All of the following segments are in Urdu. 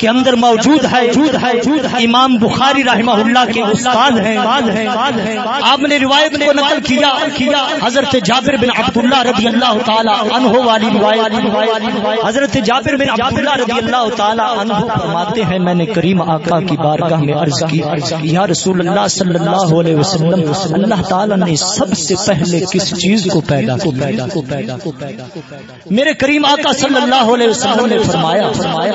کے اندر موجود ہے امام بخاری رحمہ اللہ کے استاد ہیں۔ آپ نے روایت کو نقل کیا۔ حضرت جابر بن عبداللہ رضی اللہ تعالی عنہ والی روایت۔ حضرت جابر بن عبداللہ رضی اللہ تعالی عنہ فرماتے ہیں، میں نے کریم آقا کی بارگاہ میں عرض کی، یا رسول اللہ صلی اللہ علیہ وسلم، اللہ تعالی نے سب سے پہلے کس چیز کو پیدا کو کو پیدا میرے کریم آقا صلی اللہ علیہ وسلم نے فرمایا فرمایا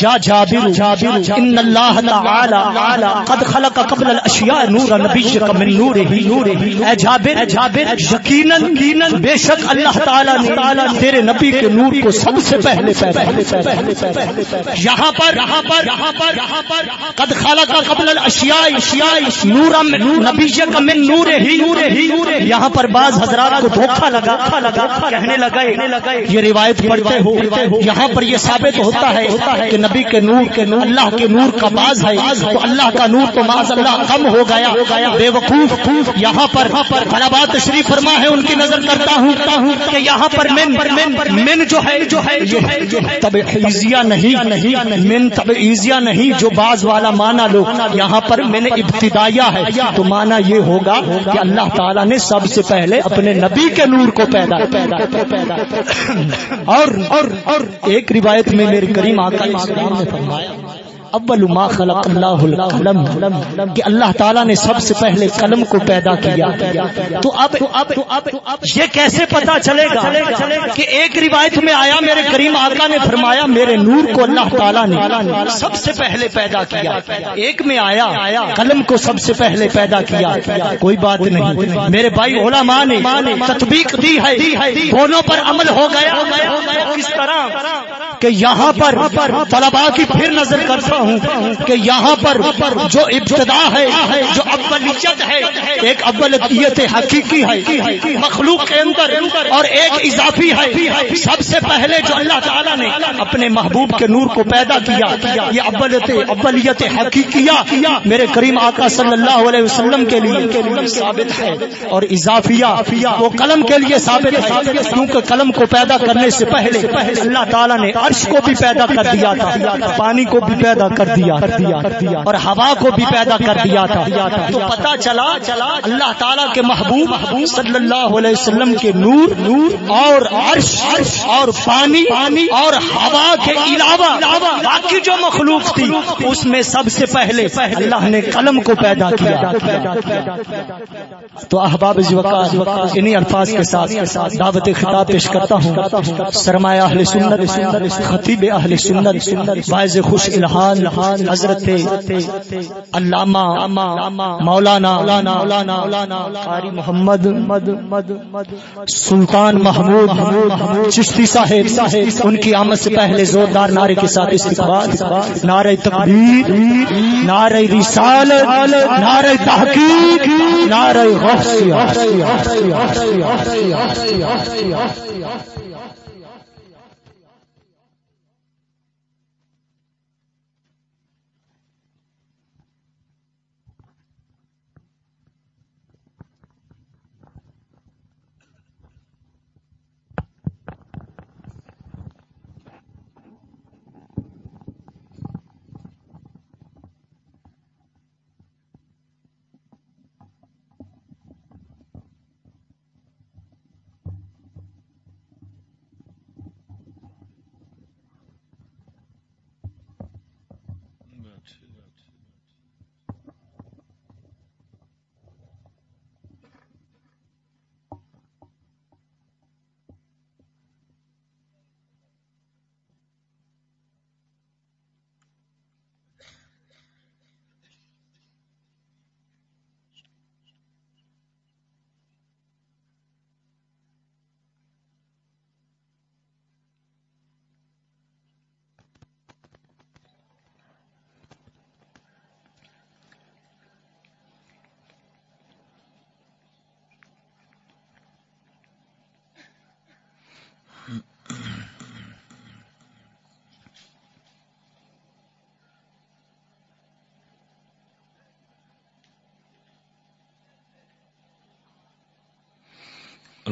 یا جابر جابر ان اللہ تعالی قد خلق قبل الاشیاء نور نبیک من نوره نوره اے جابر جابر یقینا یقینا بے شک اللہ تعالی نے تیرے نبی کے نور کو سب سے پہلے پیدا یہاں پر یہاں پر یہاں پر یہاں پر قد خلق قبل الاشیاء اشیاء نور نبیک من نوره نوره یہاں پر بعض حضرات کو دھوکا لگا، کہنے لگے، یہ روایت پڑھتے ہو، یہاں پر یہ ثابت ہوتا ہے ہوتا ہے کہ نبی کے نور کے نور اللہ کے نور کا باز ہے تو اللہ کا نور تو معاذ اللہ کم ہو گیا۔ بے وقوف یہاں پر بات تشریف فرما ہے، ان کی نظر کرتا ہوں کہ یہاں پر من من جو ہے جو ہے جو ہے تب ایزیا نہیں نہیں من تب ایزیا نہیں، جو باز والا مانا لو۔ یہاں پر میں نے ابتدایا ہے۔ تو مانا یہ ہوگا کہ اللہ تعالیٰ نے سب سے پہلے اپنے نبی کے نور کو پیدا اور اور ایک روایت میں میری کریم آقا اسلام نے فرمایا، اول ما خلق اللہ القلم، کہ اللہ تعالیٰ نے سب سے پہلے قلم کو پیدا کیا۔ تو اب یہ کیسے پتا چلے گا کہ ایک روایت میں آیا، میرے کریم آقا نے فرمایا، میرے نور کو اللہ تعالیٰ نے سب سے پہلے پیدا کیا۔ ایک میں آیا، قلم کو سب سے پہلے پیدا کیا۔ کوئی بات نہیں۔ میرے بھائی علماء نے تطبیق دی ہے۔ دونوں پر عمل ہو گیا۔ کس طرح کہ یہاں پر طلبا کی پھر نظر کرتا ہوں کہ یہاں پر جو ابتدا ہے، جو ابلیت ہے، ایک ابلیت حقیقی ہے، مخلوق کے اندر اور ایک اضافی ہے۔ سب سے پہلے جو اللہ تعالیٰ نے اپنے محبوب کے نور کو پیدا کیا، یہ ابلیت ابلیت حقیقیہ میرے کریم آقا صلی اللہ علیہ وسلم کے لیے ثابت ہے اور اضافیہ وہ قلم کے لیے ثابت ہے، کیونکہ قلم کو پیدا کرنے سے پہلے اللہ تعالیٰ نے عرش کو بھی پیدا کر دیا تھا، پانی کو بھی پیدا کر دیا اور ہوا کو بھی پیدا کر دیا تھا۔ تو پتا چلا چلا اللہ تعالیٰ کے محبوب صلی اللہ علیہ وسلم کے نور نور اور عرش اور پانی پانی اور ہوا کے علاوہ باقی جو مخلوق تھی، اس میں سب سے پہلے اللہ نے قلم کو پیدا کیا۔ تو احباب انہی الفاظ کے ساتھ دعوت خطاب پیش کرتا ہوں۔ سرمایہ اہل سنت خطیب اہل سنت باعث خوش الحان حضرت علامہ، مولانا، قاری محمد، سلطان محمود، چشتی صاحب، ان کی آمد سے پہلے زوردار نعرے کے ساتھ استقبال، نعرہ تکبیر، نعرہ رسالت، نعرہ تحقیق، نعرہ غفصیہ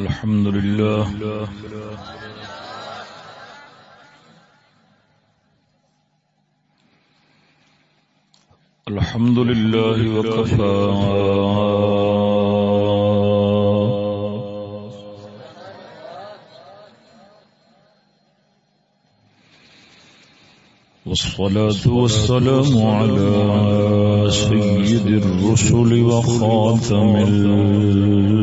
الحمد لله. الحمد لله وكفى. والصلاة والسلام على سيد الرسل وخاتم الأنبياء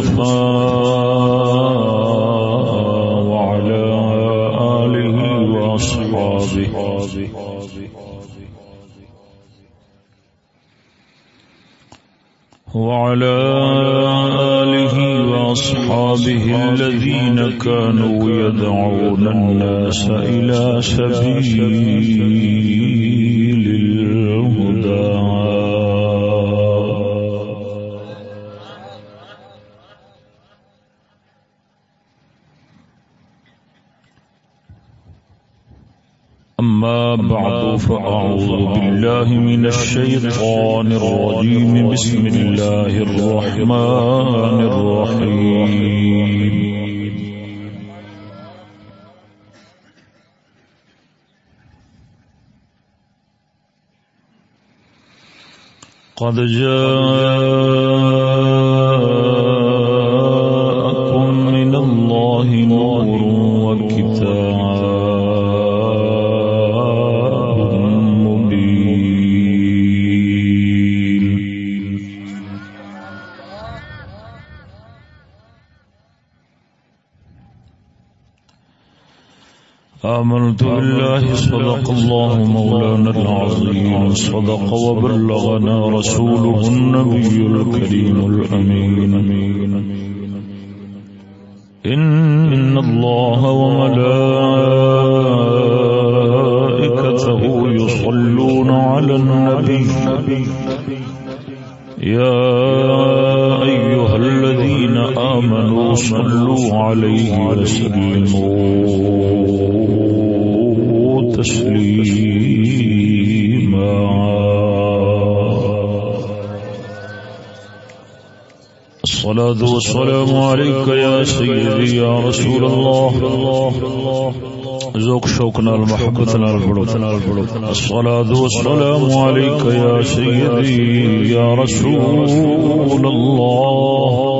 المصطفى وعلى آله وأصحابه وعلى آله وأصحابه الذين كانوا يدعون الناس إلى سبيل أما بعد فأعوذ بالله من الشيطان الرجيم. بسم الله الرحمن الرحيم. قد جاءكم آمنت بالله صدق الله مولانا العظيم. صدق وبلغنا رسوله النبي الكريم الأمين. إن الله وملائكته يصلون على النبي. يا أيها الذين آمنوا صلوا عليه وسلموا. تسليما الصلاة والسلام عليك يا سيدي يا رسول الله. ذوق شوقنا المحبتنا البلوتنا البلوت الصلاة والسلام عليك يا سيدي يا رسول الله.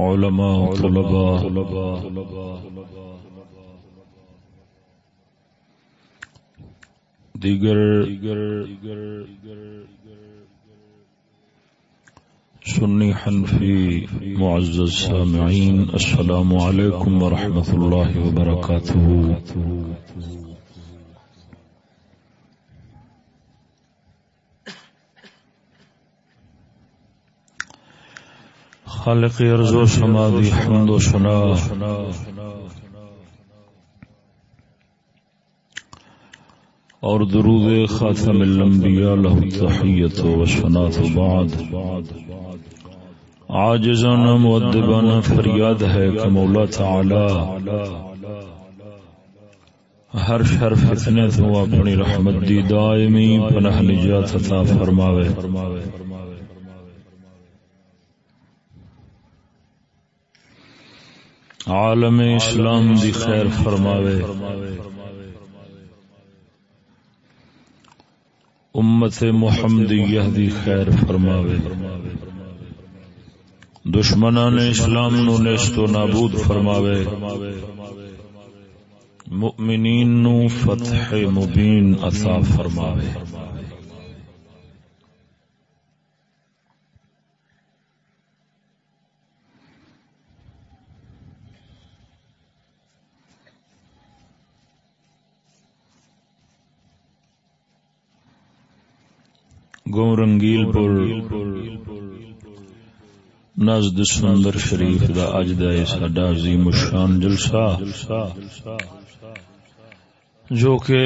علماء طلباء. دیگر سنی حنفی معزز سامعین السلام علیکم ورحمۃ اللہ وبرکاتہ۔ خالق ارض و سمادی حمد و سنا اور درود خاتم الانبیاء له تحیت و سنات و بعد. عاجزانا مؤدبانا فریاد ہے کہ مولا تعالی ہر شر فتنے تو اپنی رحمت دی دائمی پناہ نجات عطا فرماوے. عالم اسلام دی خیر فرماوے۔ امت محمدیہ دی خیر فرماوے۔ دشمنان اسلام نو نیست و نابود فرماوے۔ مؤمنین نو فتح مبین عطا فرماوے۔ گو رنگیل پور نزد سمندر شریف دا اج دا اے ساڈا عظیم الشان جلسہ۔ جو کہ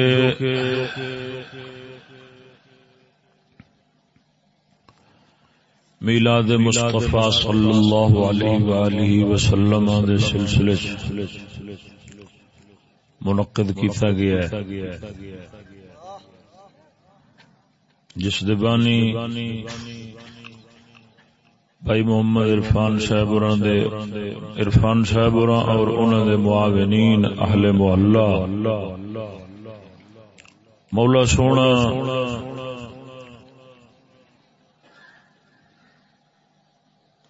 میلاد مصطفیٰ صلی اللہ علیہ وآلہ وسلم دے سلسلے منعقد کیتا گیا ہے۔ جس دبانی بھائی محمد عرفان صاحب دے، عرفان صاحب اور انہوں دے معاونین اہل محلہ۔ مولا سونا۔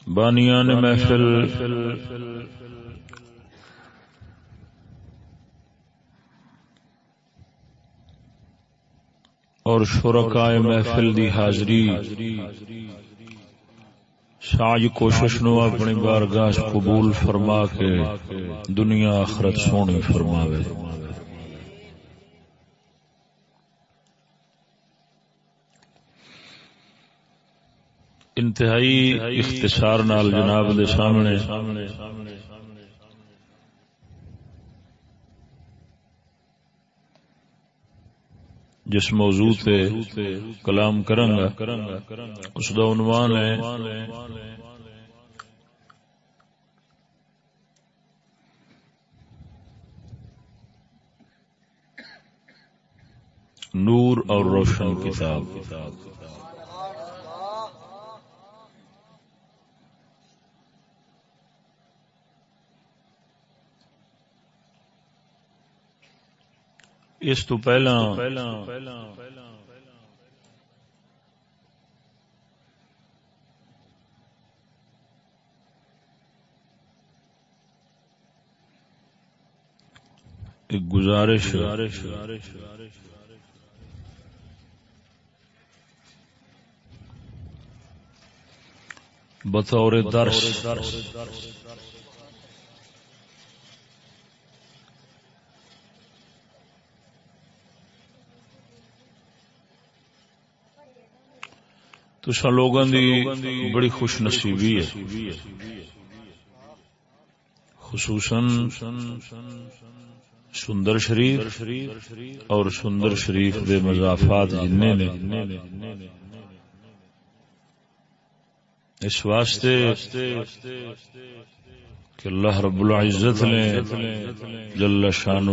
بانیان محفل اور شرکائے محفل دی حاضری۔ ساج کوشش نو اپنی بارگاہ قبول فرما کے دنیا آخرت سونی فرماوے۔ انتہائی اختصار نال جناب دے سامنے جس موضوع تے کلام کرنگا۔ اس دا عنوان ہے نور اور روشن کتاب۔ اس تو پہلا ایک گزارش بطور درس۔ تو لوگوں دی بڑی خوش نصیبی ہے۔ خصوصاً سندر شریف اور سندر شریف دے مضافات جن نے۔ اس واسطے کہ اللہ رب العزت نے جل شان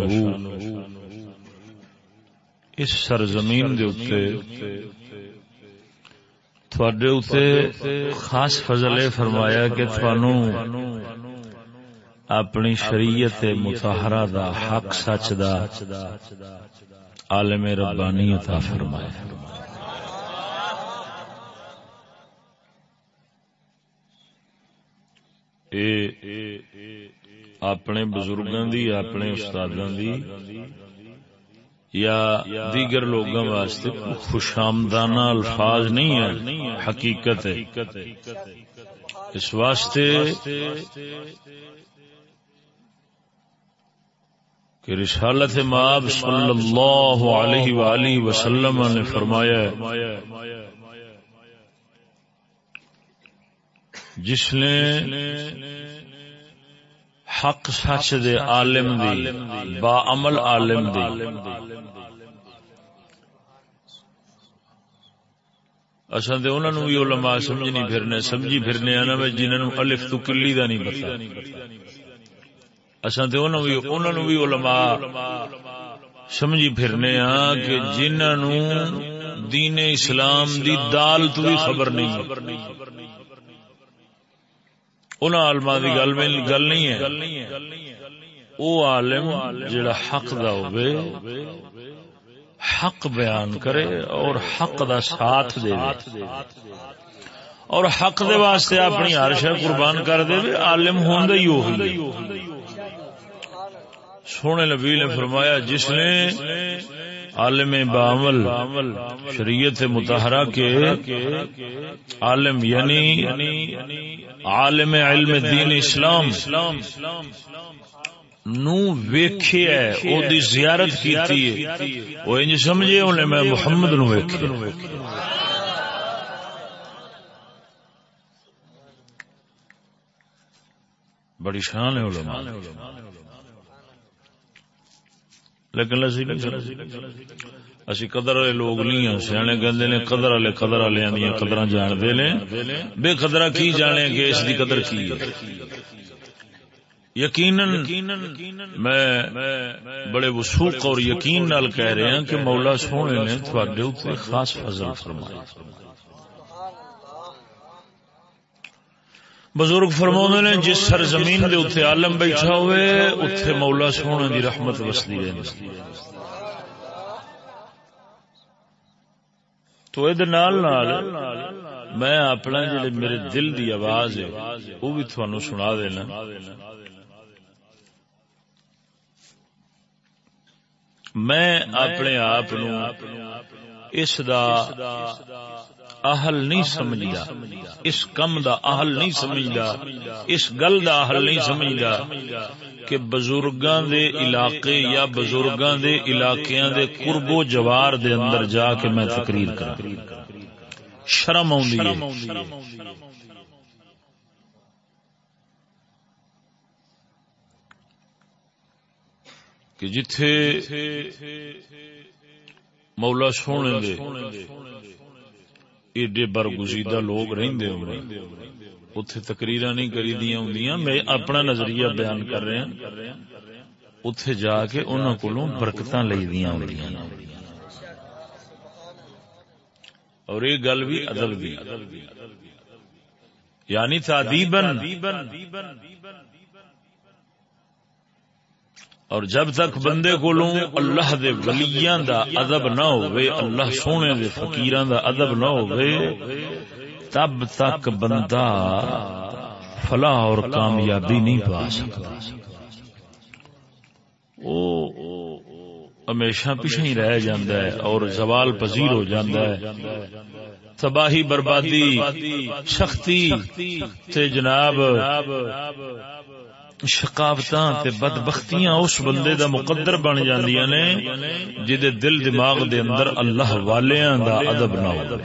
اس سرزمین دے اتے تھوڑے اتنے خاص فضل فرمایا کہ تھانو اپنی شریعت متحرہ دا حق سچ دا عالم ربانی عطا فرمایا اے اپنے بزرگاں دی اپنے استاداں دی یا دیگر لوگوں واسطے خوش آمدانہ الفاظ نہیں ہے حقیقت ہے۔ اس واسطے کہ رسالت ماب صلی اللہ علیہ وآلہ وسلم نے فرمایا ہے، جس نے حق سچ دے عالم دی، با عمل عالم دی۔ اصل تو انہوں بھی علماء سمجھنی پھرنے، سمجھی پھرنے آنا میں جنہوں الف تو کلی دا نہیں پتا اصل تو انہوں بھی علماء سمجھی پھرنے ہاں کہ جنہوں دین اسلام دی دال تو بھی خبر نہیں۔ ان عالما کی گل میں گل نہیں ہے۔ وہ عالم جڑا حق دا ہوئے حق بیان کرے اور حق دا ساتھ دے۔ اور حق دے واسطے اپنی ہر شہ قربان کر دے عالم ہوں ہی سونے نبی نے فرمایا جس نے عالم بعمل شریعت متحرہ کے عالم یعنی عالم علم دین اسلام۔ نو ویکھیا ہے، او دی زیارت کیتی ہے۔ او انج سمجھے انہیں میں محمد نو ویکھیا بڑی شان ہے علماء۔ لیکن اسی قدر والے لوگ نہیں ہیں۔ سیانے کہندے نے قدر والے قدر والے دیا قدر جانتے نے۔ بے قدرہ کی جانے کہ اس دی قدر کی ہے؟ یقیناً میں بڑے وسوخ اور یقین نال کہہ رہے ہیں کہ مولا سونے نے تھوڑے اتنے خاص فضل فرمایا بزرگ فرما نے جس سر زمین دے اتنے عالم بیٹھا ہوئے اتنے مولا سونے دی رحمت وسدی رہی تو یہ میں اپنا جی میرے دل دی آواز ہے وہ بھی تھانو سنا دینا۔ میں اپنے آپ اس دا اہل نہیں سمجھدا اس کم دا اہل نہیں سمجھدا اس گل دا اہل نہیں سمجھدا کہ بزرگاں دے علاقے یا بزرگاں دے علاقیاں دے قرب و جوار دے اندر جا کے میں تقریر کراں۔ شرم آوندی ہے۔ کہ جتھے مولا سونے دے۔ ایڈے برگزیدہ لوگ رہندے ہونے اتھے تقریر نہیں کری دیا ہوں میں اپنا نظریہ بیان کر رہے ہیں۔ اتھے جا کے انہوں کو برکت لئی دیا ہوں اور یہ گل بھی ادب بھی۔ یعنی تعدیبن اور جب تک بندے کو اللہ دے ولیاں دا ادب نہ ہوئے، اللہ سونے دے فقیراں دا ادب نہ ہوئے، تب تک بندہ فلاح اور کامیابی نہیں پا سکتا۔ او ہمیشہ پیچھے ہی رہ جاندہ ہے اور زوال پذیر ہو جاندہ ہے۔ تباہی، بربادی، سختی، تے جناب شکاوت بدبختیاں اس بندے دا مقدر بن جاندیاں نے جدے دل دماغ دے اندر اللہ والیاں دا ادب نہ ہو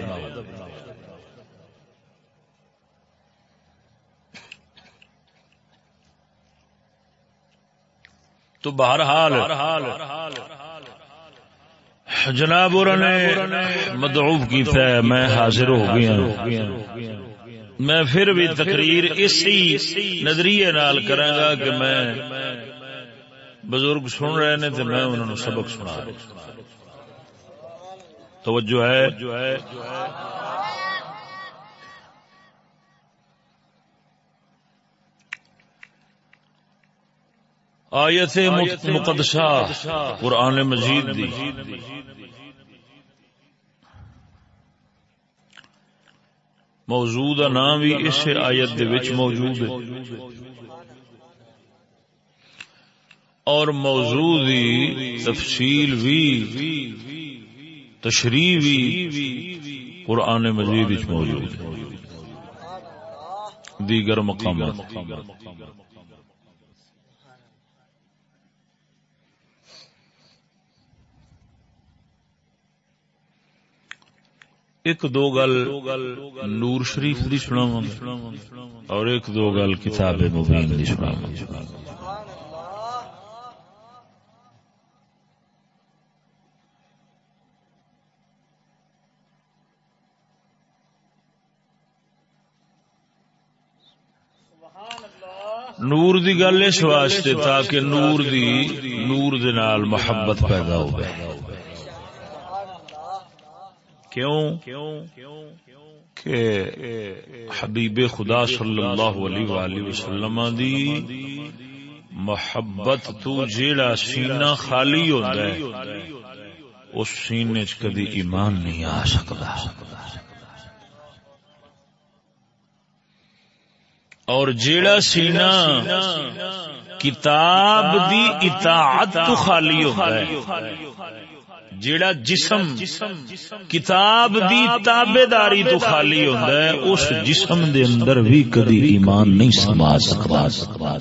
تو بہرحال جناب اور نے مدعوف کیتا ہے، میں حاضر ہو گیا میں پھر بھی تقریر اسی نظریے نال کرا گا کہ میں بزرگ سن رہے نے تو میں انہوں نے سبق سنا توجہ ہے؟ جو ہے۔ آیت مقدسہ قرآن مجید دی۔ موضوع کا نام بھی اس آیت دے وچ موجود ہے۔ اور موضوع دی تفصیل بھی، تشریح بھی قرآن مجید موجود ہے۔ دیگر مقامات۔ ایک دو گل نور شریف دی سنا اور ایک دو گل کتاب مبین دی سنا نور دی گل اس واسطے تاکہ نور دی نور دے نال محبت پیدا ہو گئے کیوں کہ حبیب خدا صلی اللہ علیہ وآلہ وسلم دی محبت تو جیڑا سینہ خالی ہوتا ہے، اس سینے چ کدی ایمان نہیں آ سکتا۔ اور جیڑا سینہ کتاب دی اطاعت تو خالی ہوتا ہے۔ جیڑا جسم کتاب دی تابے داری تو خالی ہوتا ہے، اس جسم دے اندر بھی کدی ایمان نہیں سما سکتا۔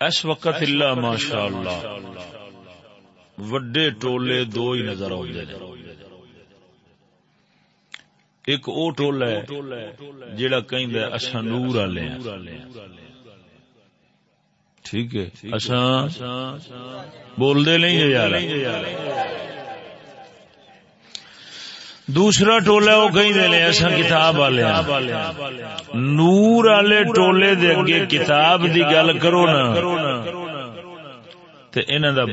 اس وقت اللہ ماشاء اللہ وڈے ٹولے دو ہی نظر آتے ایک او ٹولا ہے، جیڑا کہیں اچھا نور والے ٹھیک ہے۔ اچھا۔ بول دے نہیں یار۔ دوسرا ٹولا وہ کہیں دے لے اصا کتاب والے نور والے ٹولے دے اگے کتاب دی گل کرو نا۔ تے انہاں دا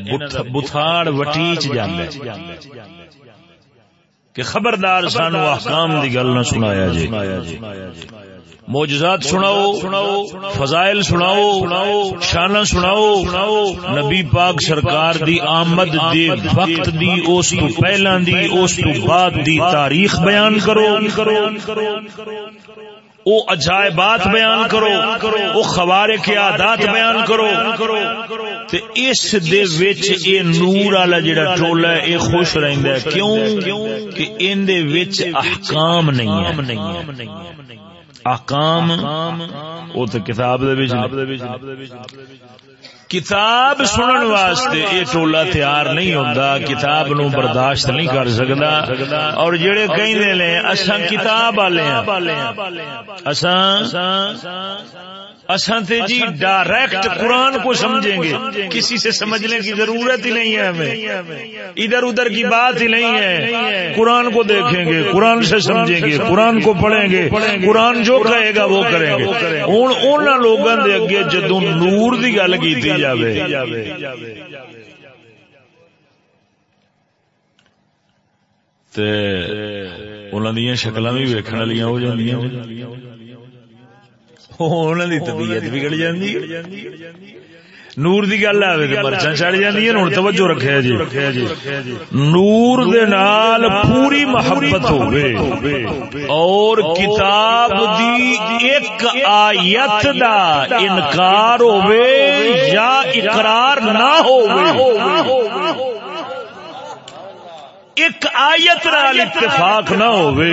بتھاڑ وٹیچ جاندا کہ خبردار سانو احکام دی گل نہ سنایا جی موجزات سناؤ، فضائل سناؤ، شانہ سناؤ۔ نبی پاک سرکار دی آمد دی وقت دی، اس تو پہلا دی، اس تو بعد دی تاریخ بیان کرو۔ او عجائبات بیان کرو، او خوارے کے عادات بیان کرو۔ تے اس دے وچ اے نور والا جڑا ٹولا ہے، اے خوش رہندا ہے۔ کیوں؟ کہ ان دے وچ احکام نہیں ہے احکام او تے کتاب دے وچ کتاب سنن واسطے یہ ٹولا تیار نہیں ہوتا کتاب نو برداشت نہیں کر سکتا اور جڑے کہیں لے اصا کتاب والے اصا تے جی ڈائریکٹ قرآن کو سمجھیں گے۔ کسی سے سمجھنے کی ضرورت ہی نہیں ہے ہمیں۔ ادھر ادھر کی بات ہی نہیں ہے۔ قرآن کو دیکھیں گے قرآن سے سمجھیں گے۔ قرآن کو پڑھیں گے۔ قرآن جو کہے گا وہ کریں گے۔ ہوں ان لوگوں کے اگے جدو نور کی گل کی جائے شکل بھی ویکن والی ہو جائیں طبیعت بگڑ جاندی نور دی گل آئے تو مرچا چڑھ جی ہوں توجہ رکھے جی۔ نور دے نال پوری محبت ہوگی اور کتاب دی ایک آیت دا انکار ہوئے یا اقرار نہ ہوئے ایک آیت نال اتفاق نہ ہوئے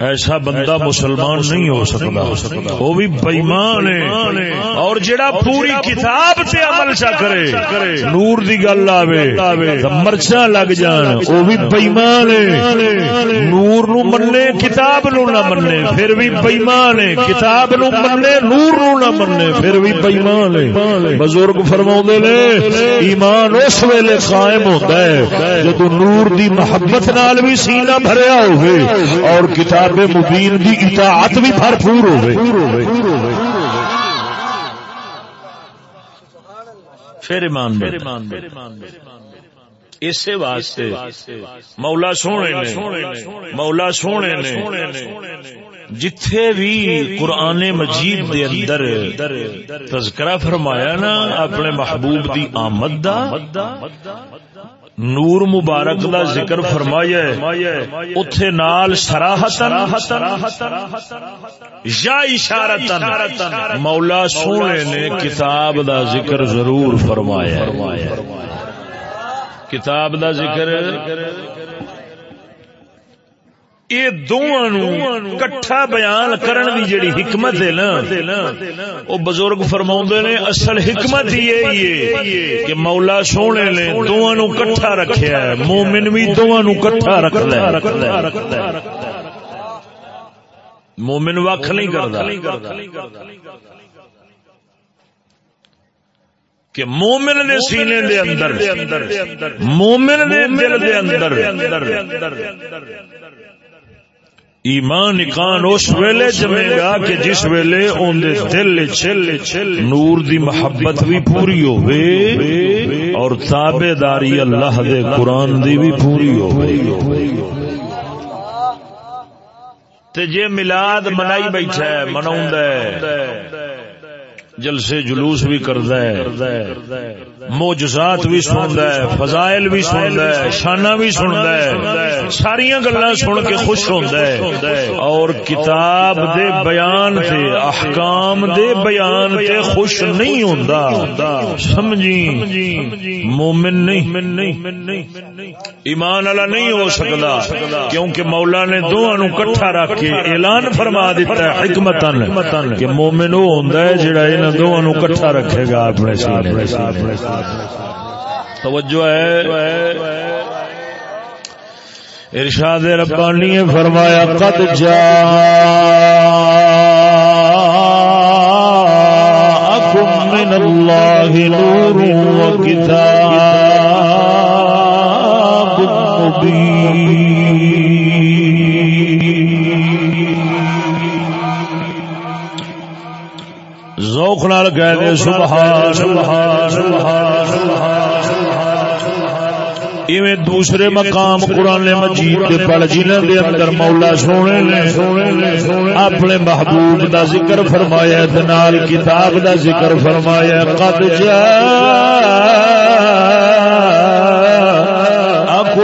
ایسا بندہ مسلمان نہیں ہو سکتا۔ وہ بھی بےمان ہے۔ اور جڑا پوری کتاب سے عمل چا کرے نور دی گل آوے مرچا لگ جان وہ بھی بےمان ہے۔ نور نو مننے کتاب نو نہ مننے پھر بھی بےمان ہے۔ کتاب نو مننے نور نو نہ مننے پھر بھی بےمان ہے۔ بزرگ فرما نے ایمان اس ویلے قائم ہوتا ہے جب نور دی محبت نال بھی سینہ بھریا ہوئے اور کتاب کتاب مبین دی اطاعت بھی بھرپور ہوئے۔ پھر ایمان اسی واسطے مولا سونے نے مولا سونے نے جتھے بھی قرآن مجید دے اندر تذکرہ فرمایا نا، اپنے محبوب دی آمد دا نور مبارک دا ذکر فرمایا اتے نال سراہتن یا اشارتن مولا سونے نے کتاب دا ذکر ضرور فرمایا کتاب دا ذکر یہ دونوں کٹھا بیان کرن دی جڑی حکمت ہے نا او بزرگ فرماوندے نے، اصل حکمت یہ ہے کہ مولا سونے نے دونوں کٹھا رکھیا ہے، مومن بھی دونوں کٹھا رکھدا ہے۔ مومن وکھ نہیں کردا کہ مومن نے سینے دے اندر، مومن نے دل دے اندر۔ ایمان اکان اس ویلے جمے گا کہ جس ویلے اندر دل چل چھل نور دی محبت بھی پوری ہوئے اور تابے داری اللہ دے قرآن دی بھی پوری ہوئے تے جے ملاد منائی بیٹھا ہے، مناؤں دے۔ جلسے جلوس بھی کرد ہے موجزات بھی سنتا ہے، فضائل بھی سنتا ہے شانہ بھی سنتا ہے ساری گلا سن کے خوش ہوتا ہے۔ اور کتاب دے بیان تے، احکام دے بیان تے خوش نہیں ہوتا سمجھی مومن نہیں۔ ایمان والا نہیں ہو سکتا کیونکہ مولا نے دونوں کٹھا رکھ کے اعلان فرما دیتا ہے حکمت کہ مومن وہ ہوتا ہے جڑا دونوں کٹھا رکھے گا اپنے توجہ ہے۔ ارشاد ربانی فرمایا قد جا من اللہ نور و کتاب مبین۔ ذوق نال کہہ دے سبحان سبحان سبحان ایویں دوسرے مقام قرآن مجید کے پڑھ جنہوں دے اندر مولا سونے نے اپنے محبوب دا ذکر فرمایا نال کتاب دا ذکر فرمایا قد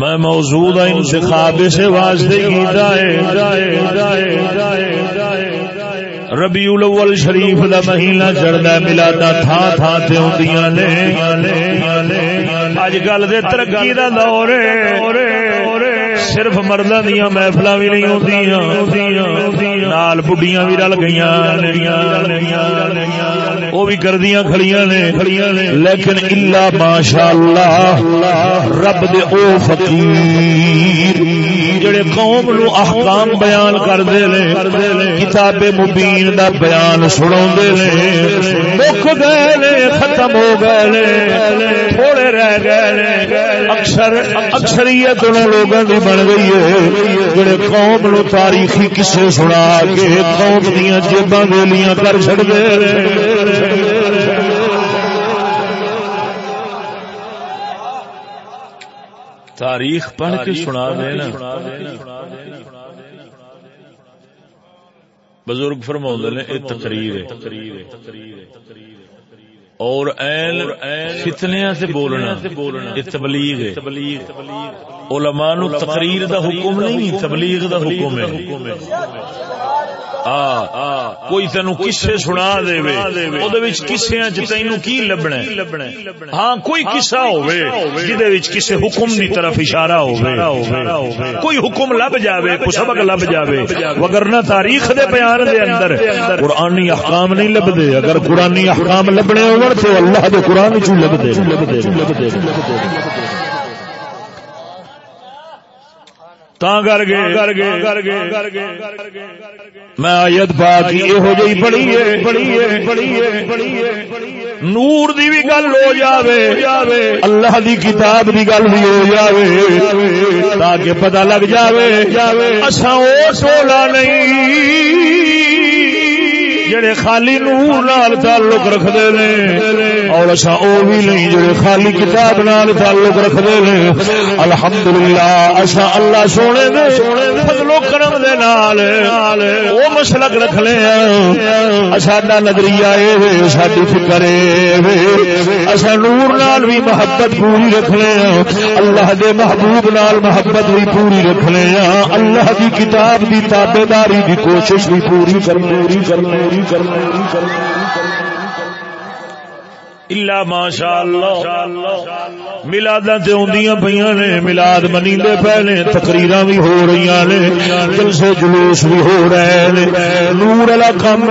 میں موجود انتخاب سے واسطے کیتا ہے ربی الاول شریف دا مہینہ چڑھتا ملادا تھا تھا تے ہوندیاں نے۔ اج کل دے ترقی دا دور صرف مردہ دیا محفل بھی نہیں ہوتی نال بڑھیاں بھی رل گئی وہ بھی کردیا کھڑیاں نے. لیکن اللہ ماشاء اللہ رب دے او فقیر جڑے قوم نو احکام بیان کرتے ہیں کتاب مبین دا بیان سنا مک گئے نے، ختم ہو گئے تھوڑے رہ گئے اکثر، اکثریت لوگوں کی بن گئی ہے۔ جڑے قوم نو تاریخی کسے سنا کے قوم دیا جیباں ویلیاں کر چڑ گئے تاریخ پڑھ کے سنا دینا بزرگ فرما نے یہ تقریر اور فتنیا سے بولنا یہ تبلیغ علماء نو تقریر دا حکم نہیں تبلیغ دا حکم ہے۔ کوئی تینو کسے سنا دے کسے تینو کی لبنا ہاں کوئی قصہ ہوئے جدے کسے حکم دی طرف اشارہ ہوئے کوئی حکم لب جاوے کوئی سبق لب جاوے۔ وگرنہ تاریخ دے بیان دے اندر قرآنی احکام نہیں لب دے اگر قرآنی احکام لبنے تو اللہ دے قرآن چو لب دے کر گئے میں آیت پاک یہو جی پڑھی ہے نور دی بھی گل ہو جاوے اللہ دی کتاب دی گل بھی ہو جاوے تاکہ پتہ لگ جاوے اصا وہ سولا نہیں جڑے خالی نور نال تعلق رکھدے نے، اور اسا او بھی نہیں، جڑے خالی کتاب نال تعلق رکھدے نے۔ الحمدللہ اسا اللہ سونے دے، فضل و کرم دے نال او مسلک رکھ لے اساڈا اچھا نظریہ اے ساڈی فکر اے اسا نور نال بھی محبت پوری رکھ لے اللہ دے محبوب نال محبت بھی پوری رکھ لے اللہ دی کتاب دی تابعداری دی کوشش بھی پوری کر پوری کر، پوری اللہ ماشاء اللہ ملاد پہ نے ملاد منی پہلے تقریر بھی ہو رہی نے، جلسے جلوس بھی ہو رہے ہیں نور والا کم،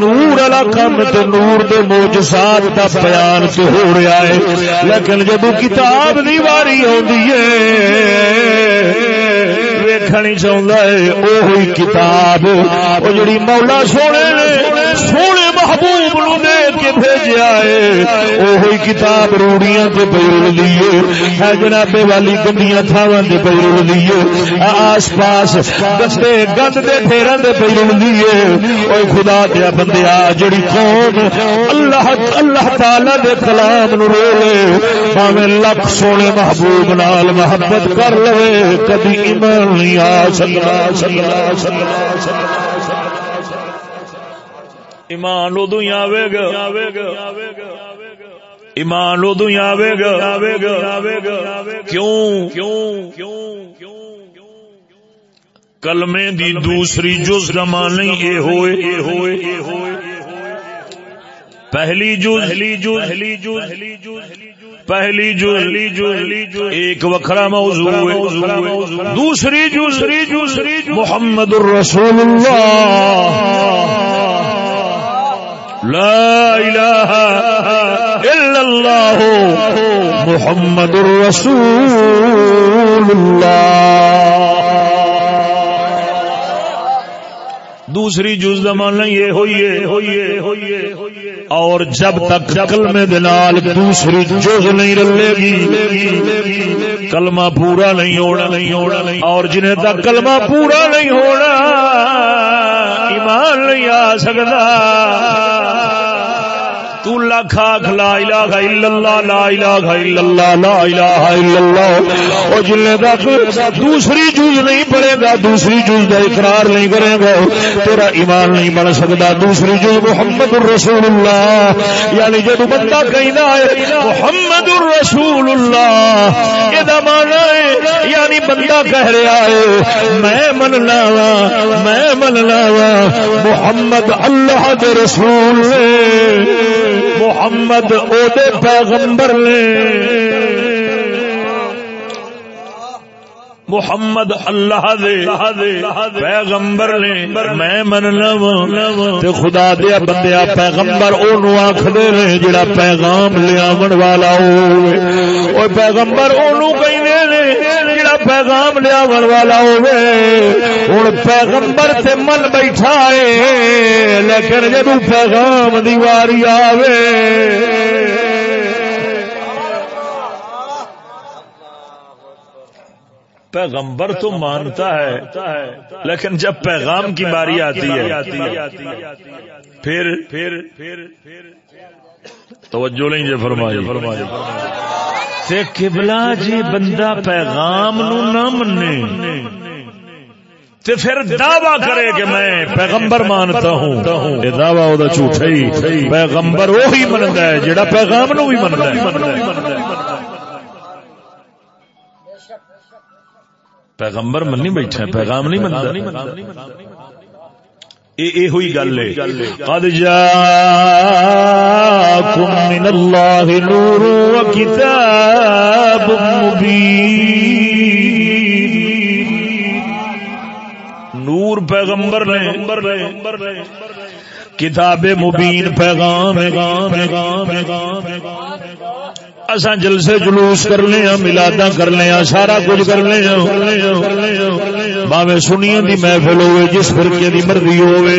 نور والا کم تو نور دے موجسات کا بیان تو ہو رہا ہے۔ لیکن جب کتاب کی واری آدھی ہے ویکھنی چاہتا ہے وہی کتاب وہ جڑی مولا سونے نے سونے محبوب نو دے کے بھیجا ہے وہی کتاب روڑیاں تے پیر لیے۔ ہے جناب والی گندیاں تھاواں تے پیر لیے۔ آس پاس گندے گند دے پھیرن دے پیر لیے۔ اوے خدا دیا بندیا جڑی قوم اللہ اللہ تعالی دے کلام نو رولے باویں لکھ سونے محبوب نال محبت کر لے کبھی ایمان نہیں آ سکتا سکتا سکتا ایمان ادو ہی آئے گا۔ ایمان ادو ہی آئے گا۔ کیوں؟ کلمے دی دوسری جز زمان نہیں اے ہوئے اے ہوئے۔ اے ہوئے پہلی جز پہلی جز پہلی جز۔ پہلی جز پہلی جو ایک وکھرا موضوع دوسری دوسری محمد الرسول اللہ۔ لا الہ الا اللہ محمد الرسول اللہ دوسری جز زمانہ یہ ہوئیے ہوئیے ہوئیے اور جب تک کلمے دلال دوسری جز نہیں رلے گی، کلمہ پورا نہیں ہونا نہیں ہونا نہیں اور جنہیں تک کلمہ پورا نہیں ہونا ایمان لیا آ سکتا۔ تو لکھ آخ لا الہ الا اللہ، لا الہ الا اللہ، لا الہ الا اللہ۔ اور جلے تک دوسری جوز نہیں پڑے گا، دوسری جوز کا اقرار نہیں کرے گا۔ تیرا ایمان نہیں بن سکتا۔ دوسری جوز محمد الرسول اللہ۔ یعنی جب بندہ کہنا ہے، محمد الرسول اللہ۔ یہ مانا ہے یعنی بندہ کہہ رہا ہے، میں من لاوا میں من لاوا محمد اللہ کے رسول۔ محمد او دے پیغمبر نے محمد اللہ دے پیغمبر نے میں من لو تے خدا دیا بندیا پیغمبر اونوں آکھدے نے جڑا پیغام لیاون والا ہوے او پیغمبر اونوں کہندے نے جڑا پیغام لیاون والا ہوے ہن پیغمبر تے من بیٹھا ہے، لیکن جدوں پیغام دی واری آوے پیغمبر تو مانتا ہے، لیکن جب پیغام کی باری آتی ہے، پھر، توجہ نہیں جی فرمائی۔ فرمائی قبلہ جی بندہ پیغام نو نہ منے تے پھر دعوی کرے کہ میں پیغمبر مانتا ہوں۔ یہ دعوی وہ جھوٹا ہی، پیغمبر وہی منتا ہے جڑا پیغام نو بھی منتا ہے۔ پیغمبر منی بیٹھا پیغام نہیں منتا۔ یہ ہوئی گل ہے۔ قد جاءکم من اللہ نور و کتاب مبین نور پیغمبر نے کتاب مبین، پیغام پیغام پیغام پیغام اصا جلسے جلوس کرنے ہاں ملادا کرنے ہاں سارا کچھ کرنے ہاں۔ باوے سنیا دی محفل ہوے جس فرقے دی مرضی ہوے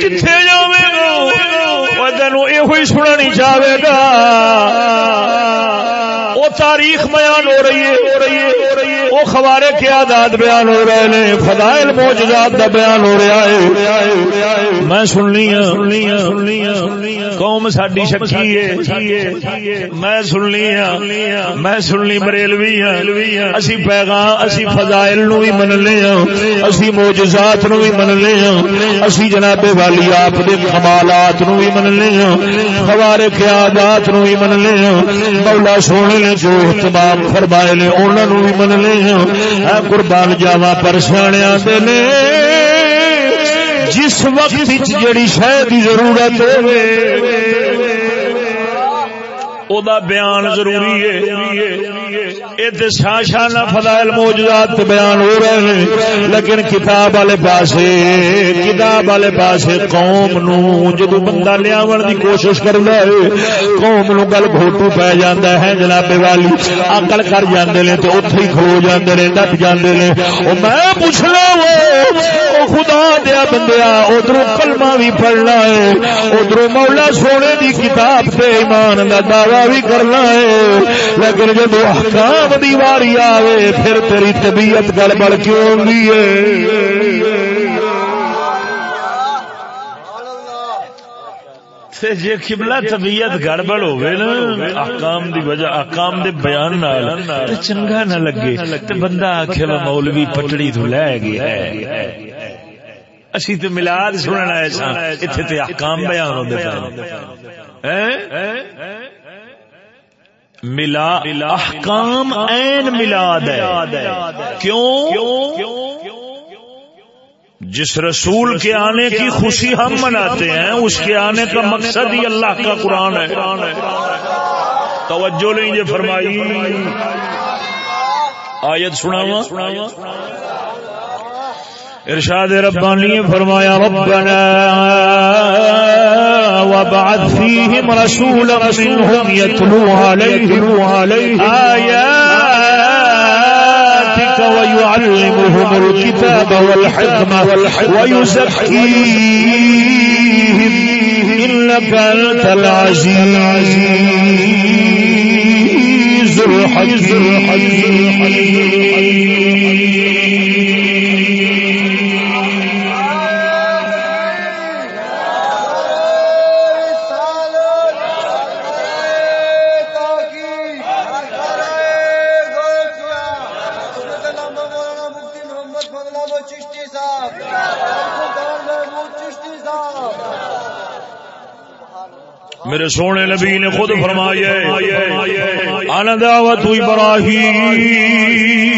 جتھے جاوے گا تینوں یہ سننی چاہے گا۔ او تاریخ بیان ہو رہی ہے، ہو رہی ہے۔ وہ خوارے کے آداد بیان ہو رہے ہیں فضائل موجزات دا بیان ہو رہا ہے۔ میں سننی ہوں قوم ساڈی شکی ہے۔ میں سننی ہوں میں سننی بریلوی ہوں اسی پیغام، اسی فضائل نو بھی من لے ہوں اسی موجزات نو بھی من لے ہوں اسی جناب والی آپ دے کمالات نو بھی من لے ہوں خوارے کے آدات نو بھی من لے ہوں مولا سونے نے جو تمام فرمائے نے انہوں بھی من لے ہاں۔ قربان جاوا پر سیاح نے۔ جس وقت جڑی شہ کی ضرورت او دا بیان ضروری ہے اے تے شاہ شاہ فضائل موجودات بیان ہو رہے ہیں لیکن کتاب والے پاسے کتاب والے پاسے قوم نو جدو بندہ لیاون دی کوشش کردا ہے قوم نو گل گھوٹو پے جاندا ہے جناب والی عقل کر جاندے نے تے اوتھے ہی کھلو جاندے نے ڈٹ جاندے نے او میں پوچھنا او خدا دیا بندیا ادھر کلمہ بھی پڑھنا ہے ادھر مولا سونے دی کتاب سے ایمان کا دعوی بھی کرنا ہے۔ لیکن جب احکام دی واری آوے، پھر تیری طبیعت گڑبڑ کیوں ہوئی ہے؟ جی قبلہ طبیعت گڑبڑ ہوئے نا، احکام دی وجہ، احکام دے بیان نال تے چنگا نہ لگے۔ تے بندہ آکھے، وا مولوی پٹڑی تو لے گیا ہے۔ اسی تے میلاد سننا ہے سا ایتھے تے احکام بیان ہوندے پے۔ ہیں؟ ملا احکام این ملاد ہے۔ کیوں؟ جس رسول کے آنے کی خوشی ہم مناتے ہیں، اس کے آنے کا مقصد ہی اللہ کا قرآن ہے۔ توجہ لیں یہ فرمائی۔ آیت سنا ارشاد ربانی فرمایا، ربنا وبعث فيهم رسولا منهم يتلو عليهم آياتك ويعلمهم الكتاب والحكمة ويزكيهم إنك أنت العزيز الحكيم. میرے سونے نبی نے خود فرمایا انا دعوت ابراہیم۔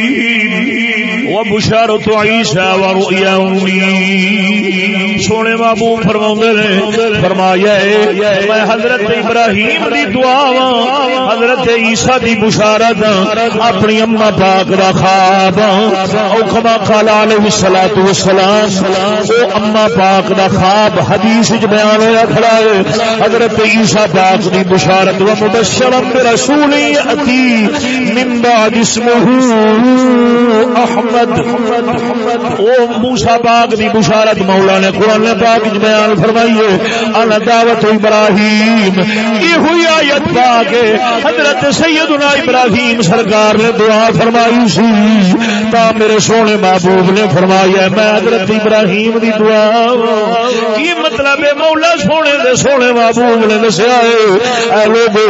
و بشارت عیسی و رؤیا امین سونے بابو فرماؤں نے، فرمایا میں حضرت ابراہیم دی دعا حضرت عیسی دی بشارت اپنی اما پاک دا خواب او کما قال علیہ الصلوۃ والسلام، او اما پاک دا خواب حدیث وچ بیان ہوا کھڑا ہے، حضرت عیسی پاک دی بشارت۔ و مبشرا برسول یاتی من بعد اسمه احمد او موسی پاک دی بشارت مولا نے قرآن پاک وچ بیان فرمائی ہے انا دعوت ابراہیم، یہ ہوئی آیت پاک ہے، حضرت سیدنا ابراہیم سرکار نے دعا فرمائی سی، تا میرے سونے محبوب نے فرمایا، میں حضرت ابراہیم دی دعا، کی مطلب ہے مولا سونے دے سونے محبوب نے دسیا ہے، اے لوگو،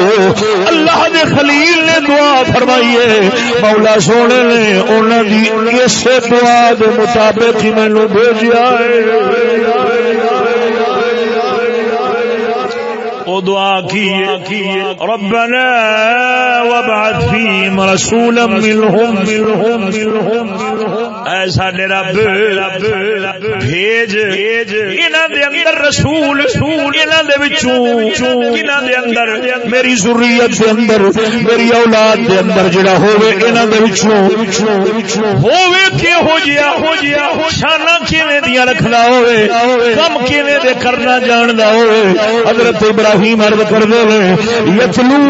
اللہ دے خلیل نے دعا فرمائی ہے، مولا سونے نے انہاں دی اسی دعا دے مطابق ہی مینو بھیجیا او دعا کی ربنا وابعث فيهم رسولا منهم منهم منهم اے ساڈے رب بھیج۔ انہاں دے اندر رسول، انہاں دے وچوں، انہاں دے اندر میری ذریت دے اندر، میری اولاد دے اندر جڑا ہوے انہاں دے وچوں ہوے کہ ہو جیا؟ ہو جیا شاناں کیویں دیاں رکھنا ہوے کم کیویں دے کرنا جاندا ہوے حضرت ابراہیم عرض کر دے یتلو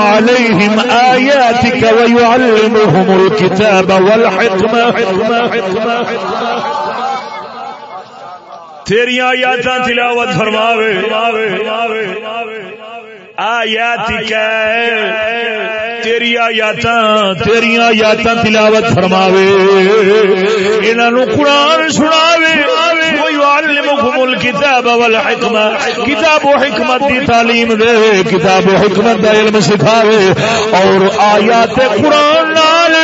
علیہم آیاتک ویعلمہم الکتاب والحکمہ۔ تیری آیاتاں تلاوت فرماوے آیاتک تیری آیاتاں تیری آیاتاں تلاوت فرماوے. انہاں نو قرآن سناوے. ويعلمكم الكتاب والحکمہ کتاب و حکمت دی تعلیم دے، کتاب و حکمت دا علم سکھاوے اور آیات قرآن نال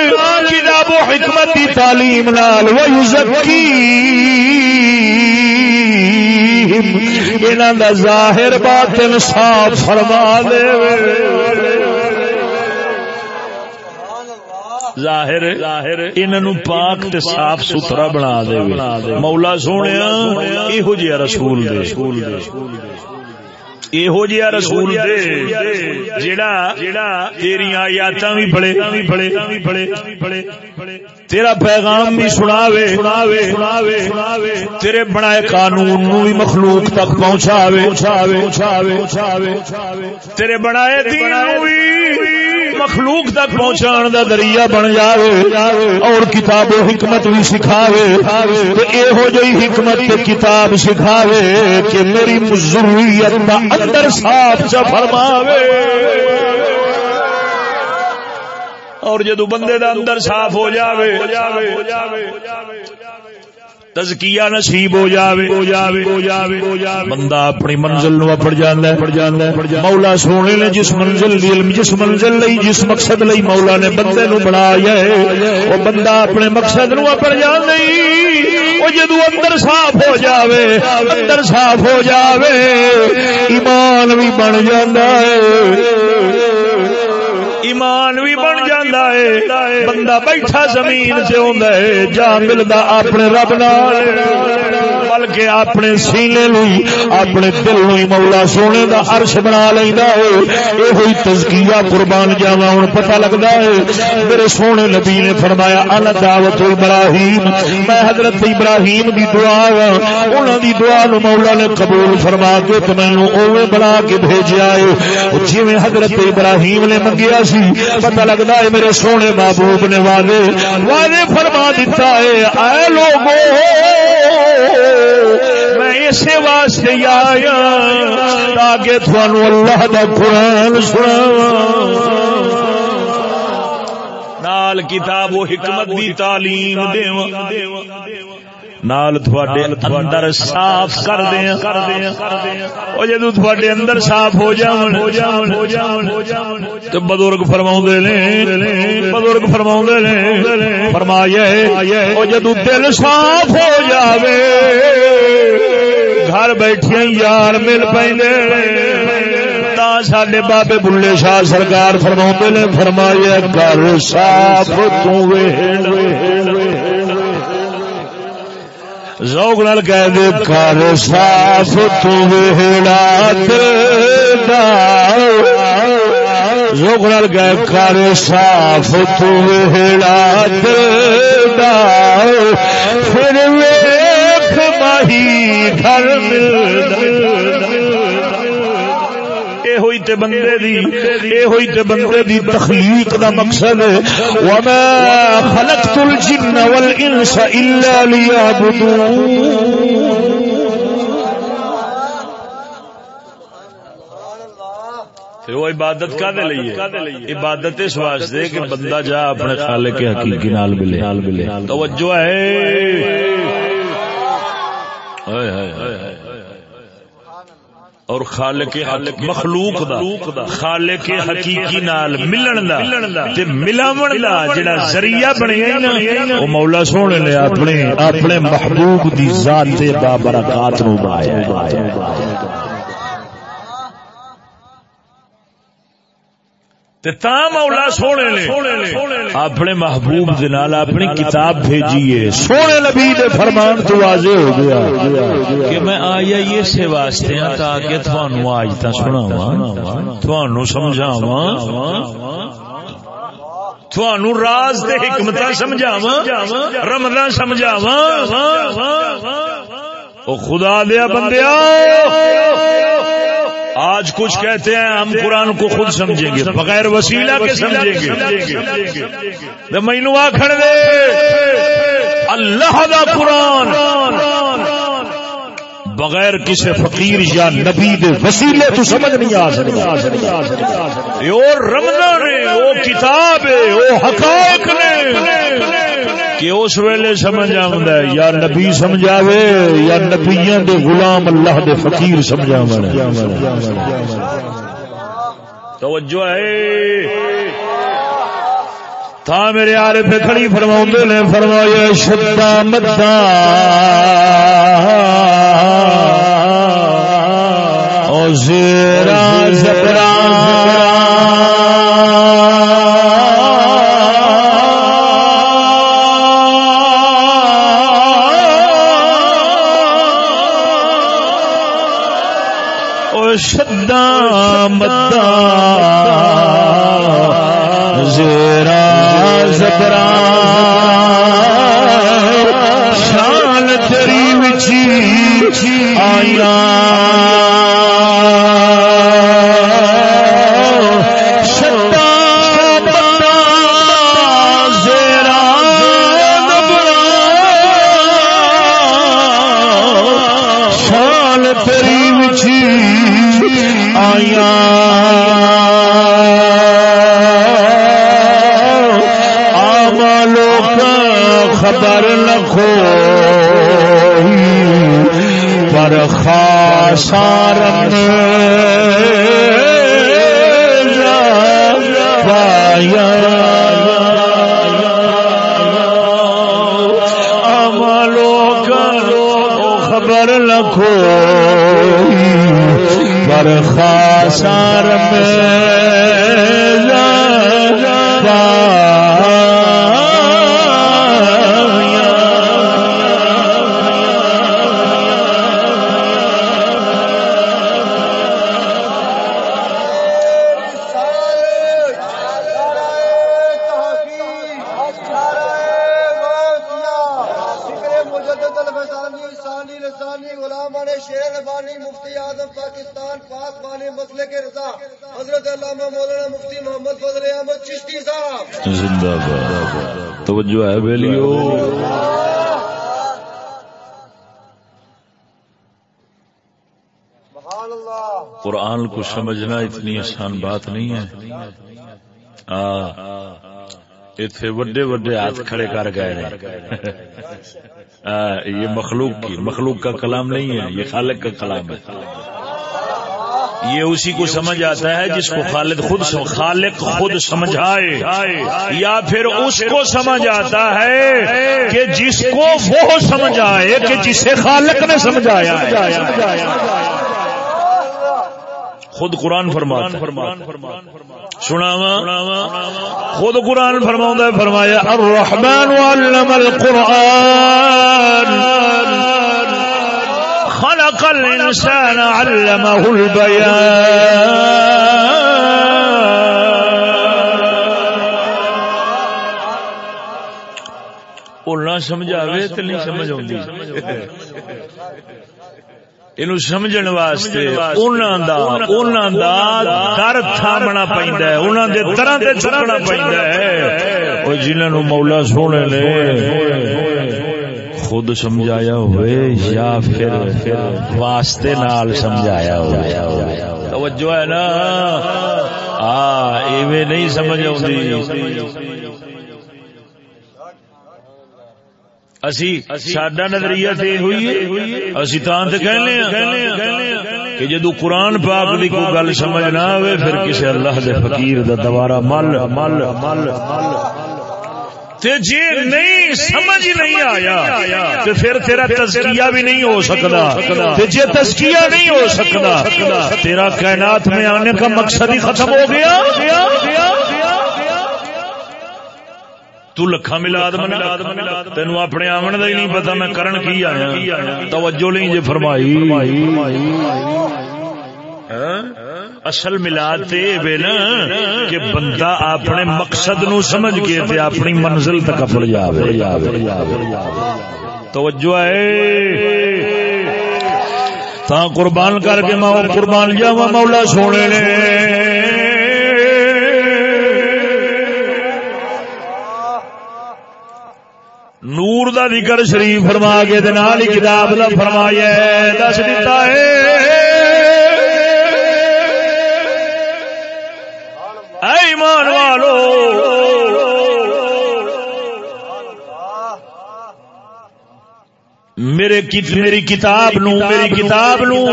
کتاب و حکمت دی تعلیم نال ویزکی انہاں دا ظاہر باطن صاف فرما دے۔ ظاہر ظاہر، انہاں پاک تے صاف ستھرا بنا دے۔ مولا سونے یہو جہا رسول دے۔ ਇਹੋ ਜਿਹਾ ਰਸੂਲ ਦੇ ਜਿਹੜਾ ਜਿਹੜਾ ਤੇਰੀਆਂ ਆਇਤਾਂ ਵੀ ਪੜੇ ਵੀ ਪੜੇ ਵੀ ਪੜੇ ਪੜੇ ਤੇਰਾ ਪੈਗਾਮ ਵੀ ਸੁਣਾਵੇ ਸੁਣਾਵੇ ਸੁਣਾਵੇ ਸੁਣਾਵੇ ਤੇਰੇ ਬਣਾਏ ਕਾਨੂੰਨ ਨੂੰ ਵੀ ਮਖਲੂਕ ਤੱਕ ਪਹੁੰਚਾਵੇ ਪਹੁੰਚਾਵੇ ਪਹੁੰਚਾਵੇ ਪਹੁੰਚਾਵੇ ਤੇਰੇ ਬਣਾਏ دین ਨੂੰ ਵੀ مخلوق تک پہنچان دا ذریعہ بن جاوے اور کتاب و حکمت بھی سکھاوے تو اے ہو جئی حکمت تے کتاب سکھاوے کہ میری ضروریت دا اندر صاف چا فرماوے۔ اور جدو بندے دا اندر صاف ہو جاوے۔ تزکیہ نصیب ہو جاوے ہو جاوے ہو جاوے ہو جاوے بندہ اپنی منزل نو اپڑ جاندا ہے پڑ جاندا ہے مولا سونے نے جس منزل دی علم، جس منزل لئی، جس مقصد لئی مولا نے بندے نو بنایا ہے او بندہ اپنے مقصد نو اپڑ جاندا ہے او جدو اندر صاف ہو جاوے، اندر صاف ہو جاوے، ایمان بھی بن جاندا ہے۔ ایمان بھی بن جانا ہے۔ بندہ بیٹھا زمین سے ہوندا ہے جا ملدا اپنے رب نال۔ بلکہ اپنے سینے لئی اپنے دل لئی مولا سونے دا عرش بنا لیندا ہے۔ اے ہوئی تزکیہ قربان جاواں ہن، پتہ لگدا ہے۔ میرے سونے نبی نے فرمایا، انا دعوت ابراہیم میں حضرت ابراہیم دی دعا انہاں دی دعا نو مولا نے قبول فرما کے تے مینوں اوویں بنا کے بھیجیا ہے۔ جویں حضرت ابراہیم نے منگیا سی، پتہ لگتا ہے میرے سونے محبوب نے وعدے وعدے فرما دیتا ہے۔ اے لوگو! میں اسے واسطے آیا تاکہ تھانو اللہ دا قرآن سنا نال کتاب و حکمت دی تعلیم دیواں۔ نال تھوڑے اندر صاف کر دیا او جدو تھوڑے اندر صاف ہو جاون جاون تو بزرگ فرماوندے نے بزرگ فرماوندے نے فرمایا او جدو دل صاف ہو جاوے۔ گھر بیٹھے یار مل پیندے سڈے بابے بلے شاہ سرکار فرما نے فرمایا گھر صاف تو ذوق نال کہہ دے کر صاف تو ویڑا ذوق نال کہہ کر صاف تو ویڑا پھر ویکھ ماہی گھر ہوئی تے بندے دی اے ہوئی تے بندے دی تخلیق دا مقصد وما خلقت الجن والانس الا ليعبدون۔ وہ عبادت کا دے لئیے عبادت اس واسطے کہ بندہ جا اپنے خالق کے حقیقی نال ملے۔ توجہ ہے۔ اور خالق مخلوق دا خالق حقیقی نال ملن دا تے ملاون دا جڑا ذریعہ بنیا نا او مولا سونے نے اپنے اپنے محبوب دی ذات تے بابرکات نو بنایا مولا سونے نے اپنے محبوب اپنی کتاب بھیجیے سونے نبی دے فرمان تو واضح ہو گیا۔ کہ میں آیا یہ سے واسطے ہاں تاکہ تھانو آج تا سناواں تھانو سمجھاواں تھانو راز دے حکمت سمجھاواں رمضان سمجھاواں۔ او خدا دیا بندیا آج کچھ کہتے ہیں، ہم قرآن کو خود سمجھیں گے، بغیر وسیلہ کے سمجھیں گے۔ مینو آخر دے، اللہ دا قرآن۔ بغیر کسی فقیر یا نبی دے وسیلے تو سمجھ نہیں آ سکتا۔ رمضان ہے، وہ کتاب ہے، وہ حقائق نے۔ کہ اس ویلے سمجھ آمد ہے، یا نبی سمجھاوے، یا نبیاں دے غلام اللہ دے فقیر سمجھا توجہ ہے۔ تھا میرے آرے پہ کھڑی فرماؤں نے، فرمایا، شدہ مدہ۔ او زیرہ شدا مدا زیرا زبرا شان تری وچی آیا خاصارن سمجھنا اتنی آسان بات نہیں ہے۔ اتنے وڈے وڈے ہاتھ کھڑے کر گئے یہ مخلوق کی، مخلوق کا کلام نہیں ہے، یہ خالق کا کلام ہے۔ یہ اسی کو سمجھ آتا ہے جس کو خالد خود خالق خود سمجھائے۔ یا پھر اس کو سمجھ آتا ہے کہ جس کو وہ سمجھ آئے کہ جسے خالق نے سمجھایا خود قرآن فرمان سنا خود قرآن فرما فرمایا الرحمن علم القرآن۔ خلق الإنسان علمه البيان۔ بولنا سمجھاوے تو نہیں سمجھ آتی جنہاں نو مولا سونے نے خود سمجھایا ہوئے یا پھر واسطے نال سمجھایا ہوئے توجہ ہے نا ہاں ایویں نہیں سمجھ آؤندی اسی ساڈا نظریہ تے ہوئی ہے۔ اسی تاں تے کہنے ہیں کہ جدو قرآن پاک دی کوئی گل سمجھ نہ آوے پھر اللہ دے فقیر دا دوبارہ مل۔ مل مل تے جے نہیں سمجھ نہیں آیا تے پھر تیرا تزکیہ بھی نہیں ہو سکتا تے جے تزکیہ نہیں ہو سکتا تیرا کائنات میں آنے کا مقصد ہی ختم ہو گیا۔ تو لکھا ملاد منا تینو اپنے آمن دا ہی نہیں پتا میں کرن کی آیا توجہ نہیں جے فرمائی اصل ملاد تے بے نا کہ بندہ اپنے مقصد نو سمجھ کے تے اپنی منزل تک پڑ جاوے توجہ ہے تا قربان کر کے میں قربان جاوا مولا سونے نے نور دا ذکر شریف فرما کے دے نال ہی کتاب دا فرمایا دس دیتا ہے۔ میرے میری کتاب نو میری کتاب نو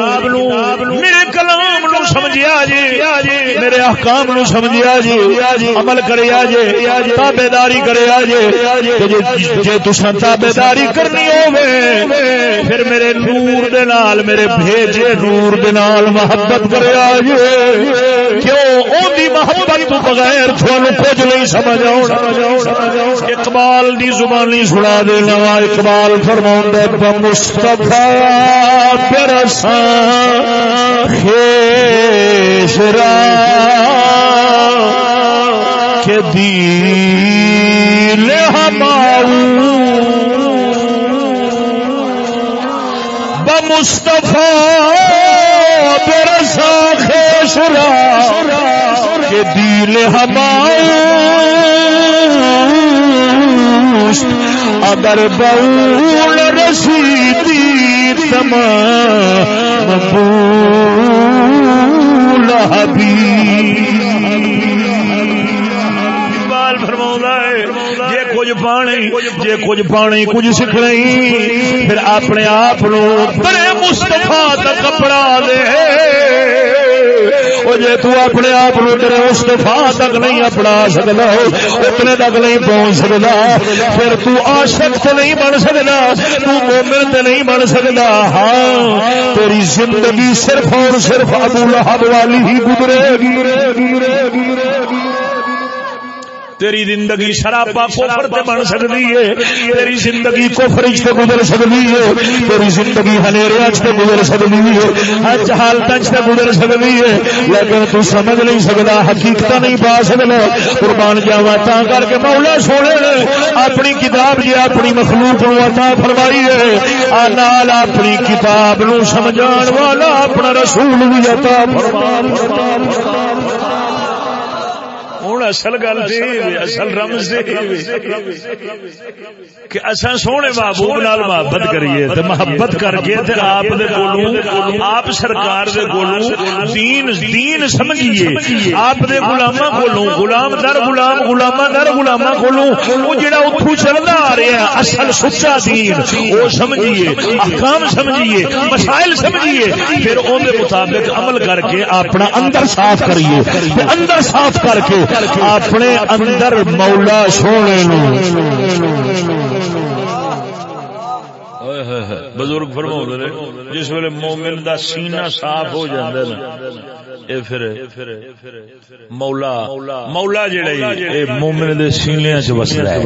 میرے کلام نو سمجھیا جی۔ میرے احکام نو سمجھیا جی۔ عمل کریا جی۔ تابے داری کریا جی۔ جے تساں تابے داری کرنی ہوے پھر میرے نور دے نال میرے بھیجے نور دے نال محبت کریا جی۔ کیوں؟ اون دی محبت تو بغیر تھوڑا کچھ نہیں سمجھ آنا اقبال دی زبانی سنا دینا وا۔ اقبال فرما مستفا پرساں خیشرا کے دل ہماروں بمصطفى برسا خیشرا کے دل ہماروں اگر بول رسیدی تمام مقبول حبیب۔ فرماؤں ہے کچھ پانی جے کچھ پانی کچھ سیکھنا پھر اپنے آپ بڑے مستفا کا کپڑا دے۔ جے تو اپنے آپ تیرے تک نہیں اپنا سکتا اتنے تک نہیں پہنچ سکتا پھر تو عاشق تے نہیں بن سکتا تو مومن تے نہیں بن سکتا ہاں تیری زندگی صرف اور صرف ابو لہب والی ہی گزرے گی۔ تیری زندگی شرابا کوفر تے بن سکتی ہے تیری زندگی کفر چ گزر سکتی ہے تیری زندگی ہنیرے چ گزر سکتی ہے ہر حالت چ گزر سکتی ہے لیکن تو سمجھ نہیں سکتا حقیقت نہیں پا سکتا قربان جاوا تا کر کے مولا سونے نے اپنی کتاب جی اپنی مخلوق نو عطا فرمائی ہے نال اپنی کتاب نو سمجھان والا اپنا رسول بھی عطا فرمایا ہوں اصل گل اصل رمز کہ اصا سونے محبوب نال محبت کریے تے محبت کر کے تے آپ دے کولوں آپ سرکار دے کولوں دین دین سمجھیے۔ آپ دے غلاماں کولوں غلام در غلام غلاماں در غلاماں کولوں او جڑا اوتھوں چلدا آ رہا ہے اصل سچا دین او سمجھیے احکام سمجھیے مسائل سمجھیے۔ پھر اون دے مطابق عمل کر کے اپنا اندر صاف کریے۔ اندر صاف کر کے اپنے اندر مولا سونے بزرگ فرما جس ویلے مومن دا سینہ صاف ہو جاتا نا، اے پھر مولا مولا جڑا اے مومن دے سینے وسدا ہے۔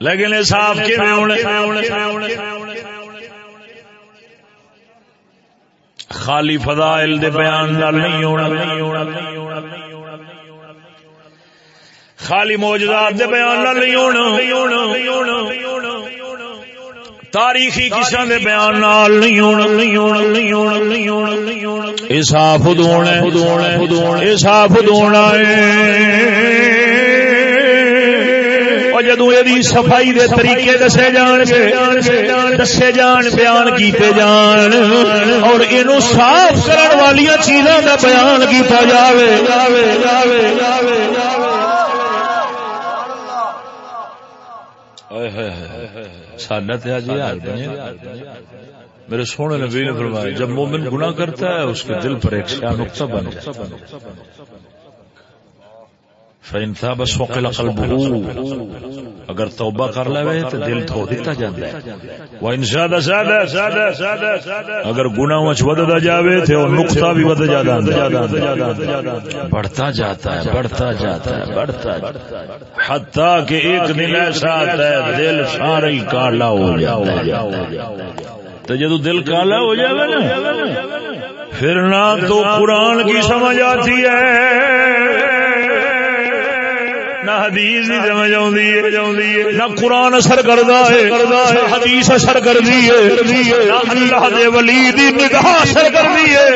لیکن صاف کیویں ہونے؟ خالی فضائل دے بیان نال نہیں ہونا. خالی موجودات دے بیان نال نہیں ہونا. تاریخی قصہ دے بیان نال نہیں ہونا. نہیں ہونا نہیں ہونا نہیں ہونا نہیں ہونا اے صاف ہونا ہے. اے صاف ہونا ہے. جدو یہ صفائی دے طریقے دسے جان دسے جان، بیان کیتے جان، اور یہ صاف کرنے والی چیزوں کا بیان کیتا جاوے۔ جاوے جاوے جاوے میرے سونے نبی نے فرمایا، جب مومن گناہ کرتا ہے، اس کے دل پر ایک نقطہ بن جاتا فإن تاب سوقل قلبه اگر توبہ کر لے تو دل دھو دیتا جاندا ہے۔ وان زیادہ زیادہ زیادہ زیادہ اگر گناہ وچ وددا جاوے تے او نقطہ بھی ود جاتا ہے۔ بڑھتا جاتا ہے، بڑھتا جاتا ہے، بڑھتا حتی کہ ایک دن ایسا آتا ہے، دل سارا ہی کالا ہو جاتا ہے۔ تو جدو دل کالا ہو جائے نا، پھر نہ تو قرآن کی سمجھ آتی ہے۔ نہ حدیث کی سمجھ آئی نہ قرآن اثر کرتا ہے حدیث اثر کرتی ہے۔ اللہ دے ولی دی نگاہ اثر کرتی ہے۔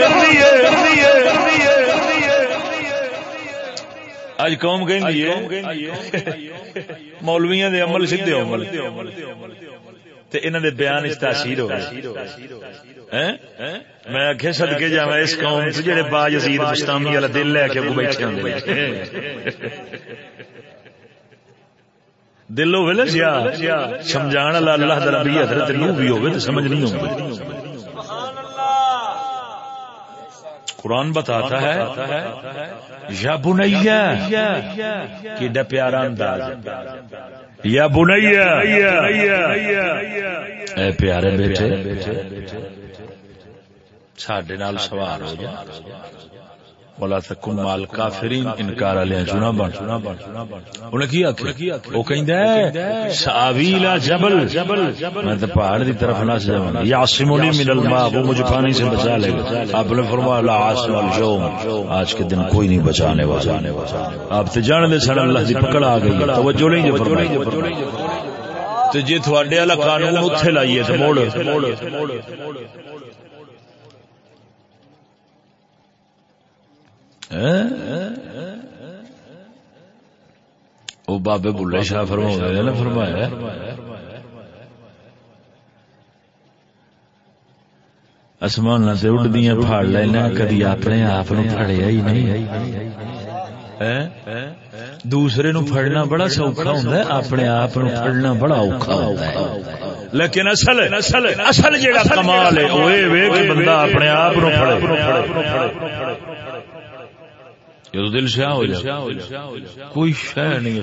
اج قوم کہ مولویاں دے عمل سیدھے عمل۔ تے انہاں دے بیان اس تاثیر ہو میں آخیا سدکے جا اس قوم چ جڑے با یزید مستامی والا دل لے کے بیٹھے ہوندے۔ دل ہو سمجھا اللہ دا دربی حضرت نو بھی ہو سمجھ نہیں ہوگی قرآن بتاتا ہے، یا بنیا کہ پیارا انداز یا بنیا اے پیارے بیٹے، ساڈے نال سوار ہو جا ولا تکن مال کافرین انکار علیہ چنا بن۔ انہیں کی آکھیا وہ کہندا ہے ساویلا جبل۔ میں تے پہاڑ دی طرف نہ جاواں یاسمونی من الماء، وہ مجھے پانی سے بچا لے۔ گا آپ نے فرمایا، لا عاصم اليوم آج کے دن کوئی نہیں بچانے والا۔ آپ تے جان دے سن، اللہ دی پکڑ آ گئی توجہ نہیں جے فرمائی۔ تے جے جی تھوڑے والا قانون اوتھے لائیے تے موڑ۔ وہ بابے بلے شاہ فرما نے فرمایا۔ آسمان سے اڈدیاں پھاڑ لینا، کدی اپنے آپ پھڑیا ہی نہیں۔ دوسرے نو پھڑنا بڑا سوکھا ہوں اپنے آپ پھڑنا بڑا اوکھا ہوتا ہے۔ لیکن اصل اصل اصل جیڑا کمال ہے وہ بندہ اپنے آپ پھڑے۔ دل شاہ ہو جائے کوئی شہ نہیں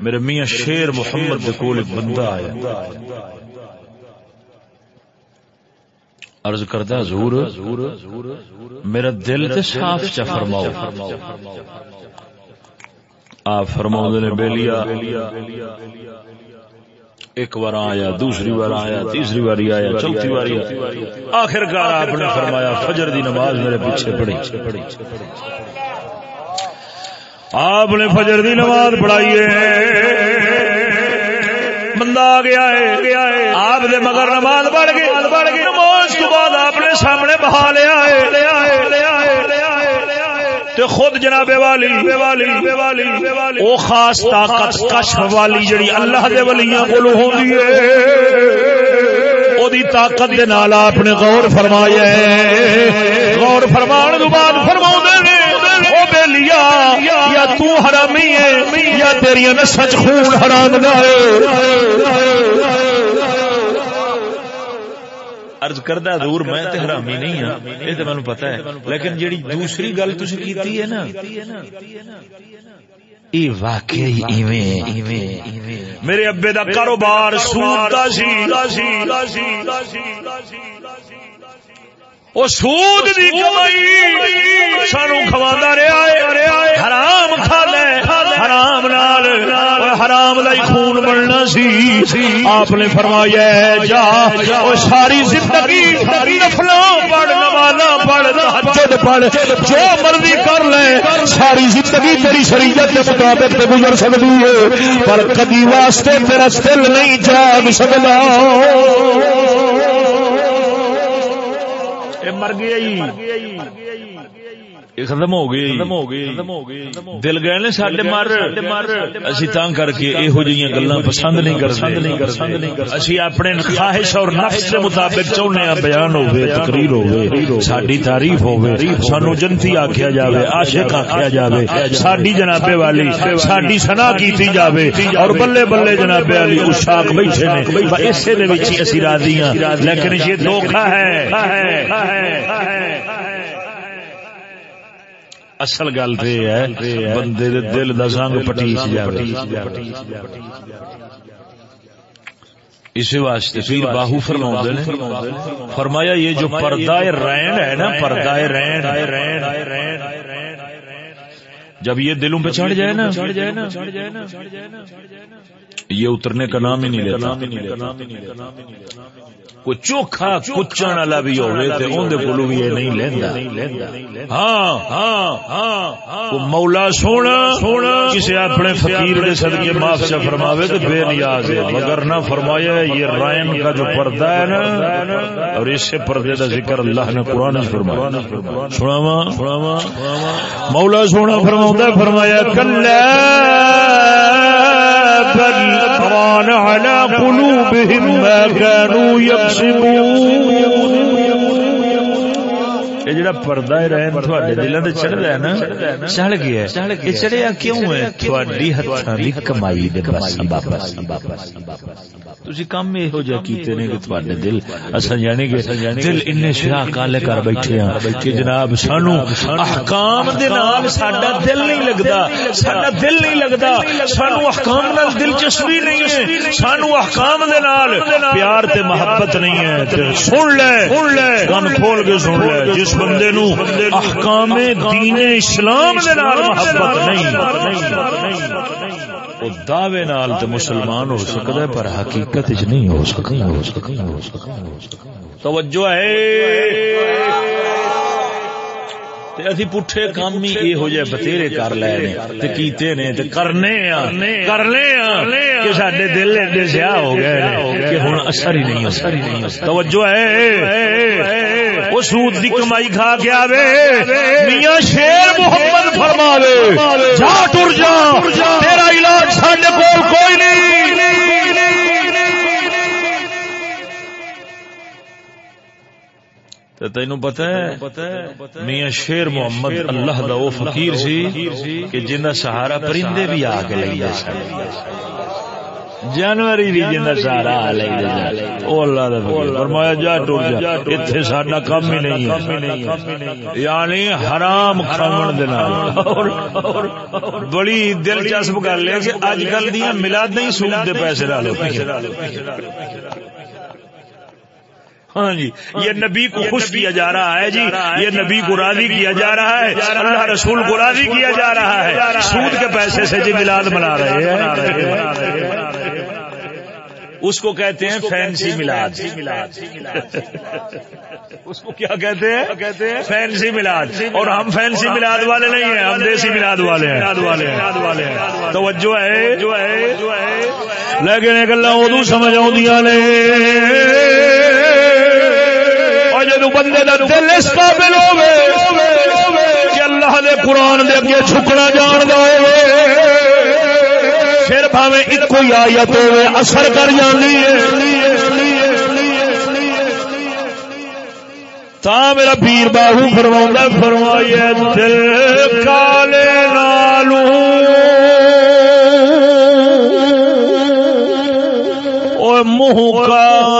میرے میاں شیر محمد کول ایک بندہ آیا۔ عرض کردہ زور میرا دل تے صاف چا فرماؤ۔ آپ فرماؤ نے بیلیا ایک بار آیا دوسری بار آیا تیسری بار آیا چوتھی بار آخر کار آپ نے فرمایا فجر دی نماز میرے پیچھے پڑی آپ نے فجر دی نماز پڑھائی بندہ آ گیا ہے۔ آپ دے مگر نماز پڑھ گئے۔ نماز تو بعد آپ نے سامنے بہا لیا تے خود جناب والی، او خاص طاقت کشف والی جڑی اللہ دے ولیاں کولوں ہوندی ہے او دی طاقت دے نال آپ نے غور فرمایا ہے۔ غور فرمان تو بعد فرماوندے نے، او بیلیا یا تو حرامی ہے، یا تیری نسج خون حرام دا ہے۔ ارض کردہ دور میں تے حرامی نہیں ہاں یہ تو مینوں پتہ ہے۔ لیکن جیڑی دوسری گل تسی کیتی ہے نا ای واقعی ایویں میرے ابے دا کاروبار سود دا سی۔ سود دی کمائی سانو کھواندا رہیا ہے حرام کھا لے حرام نال حرام دا خون بننا سی۔ آپ نے فرمایا جا او ساری زندگی نفلاں پڑھ پڑھ پڑھ جو مرضی کر لے ساری زندگی تیری شریعت کے مطابق تے گزر سکتی ہے۔ پر کدی واسطے تیرا دل نہیں جاگ سکتا۔ مر گیا ختم ہو گئی دل گئے نے سڈے مر اسی تنگ کر کے یہو جی گلا پسند نہیں کر اسی اپنے خواہش اور نفس کے مطابق چاہنے بیان ہوئے تقریر ہوئے ساری تعریف ہوئے سانو جنتی آخیا جاوے عاشق آخیا جاوے ساری جنابے والی ساری سنا کیتی جاوے اور بلے بلے جنابے والی اشاق بیٹھے نے اسے دے وچ اسی راضی ہاں لیکن یہ دھوکھا ہے اصل گل تو یہ ہے، بندے دے دل دا سنگ پٹیچ جائے اسی واسطے پیر باہو فرما نے، فرمایا یہ جو پردہ رین ہے نا، پردہ رین۔ جب یہ دلوں پہ چڑھ جائے نا، یہ اترنے کا نام ہی نہیں لیتا۔ کوئی چوکھا کچن والا بھی ہوئے تے اون دے کولو بھی یہ نہیں لیندا۔ ہاں ہاں ہاں, ہاں۔ کو مولا سونا سونا کسے اپنے فقیر دے صدقے معاف سے فرماوے تے بے نیاز ہے۔ مگر نہ فرمایا یہ رائن کا جو پردہ ہے نا، اور اس سے پردے دا ذکر اللہ نے قرآن میں فرمایا۔ سناواں؟ مولا سونا فرماوندا فرمایا، کلا بل ران على قلوبهم ما كانوا يكسبون. یہ جڑا پردہ رہن تھوڑے سے چڑھتا ہے نا چڑھ گیا یہ چڑھیا کیوں ہے تھوڑی ہاتھوں کی کمائی دے بس تھی کام یہو جہ کیتے نے کہ تھوڑے دل اصا جانے دل کالے کر بیٹھے کہ جناب سانو احکام دے نال ساڈا دل نہیں لگدا ساڈا دل نہیں لگدا سانو احکام نال دلچسپی نہیں ہے سانو احکام دے نال پیار تے محبت نہیں ہے تے سن لے سن لے کھول کے سن لے جس بندے نو احکام دین اسلام دے نال محبت نہیں۔ وہ دعوے نال تے مسلمان ہو سکتا ہے، پر حقیقت چ نہیں ہو سکتا ہو سکتا ہو سکتا توجہ ہے۔ اسی پٹھے کام ہی یہ ہو جائے بتھیرے کر لے تے کیتے نے، تے کرنے آ کر لے کرنے کہ ساڈے دل ایڈے سیاہ ہو گئے کہ ہن اثر ہی نہیں اثر ہی نہیں توجہ ہے۔ وہ سود دی کمائی کھا کے آوے، میاں شیر محمد فرماوے، جا ٹر جا، تیرا علاج ساڈے کول کوئی نہیں۔ تین پتا ہے، میاں شیر محمد اللہ دا وہ فقیر سی کہ جن سہارا پرندے بھی آ کے لے جا جانوری بھی جن سہارا آ لے او اللہ دا فرمایا جا ٹر جا ایتھے ساڈا کم ہی نہیں ہے یعنی حرام کھاون دے نال بڑی دلچسپ گل ہے کہ اج کل دیاں میلاد نہیں سود دے پیسے نال ہیں ہاں جی یہ نبی کو خوش کیا جا رہا ہے جی یہ نبی کو راضی کیا جا رہا ہے اللہ رسول کو راضی کیا جا رہا ہے سود کے پیسے سے جی ملاد منا رہے ہیں اس کو کہتے ہیں فینسی ملاد. اس کو کیا کہتے ہیں؟ کہتے ہیں فینسی ملاد. اور ہم فینسی ملاد والے نہیں ہیں ہم دیسی ملاد والے ہیں. توجہ ہے. جو ہے. لیکن گلا ادو سمجھ آ جدو بندے دا دل اس قابل ہوے کہ اللہ دے قرآن دے اگے چھکنا جان دا پھر بھاوے ایک ہی آیت ہوے اثر کر جانی ہے۔ تا میرا پیر باہو فرما فرمائیے، دل کالے نالو منہ کا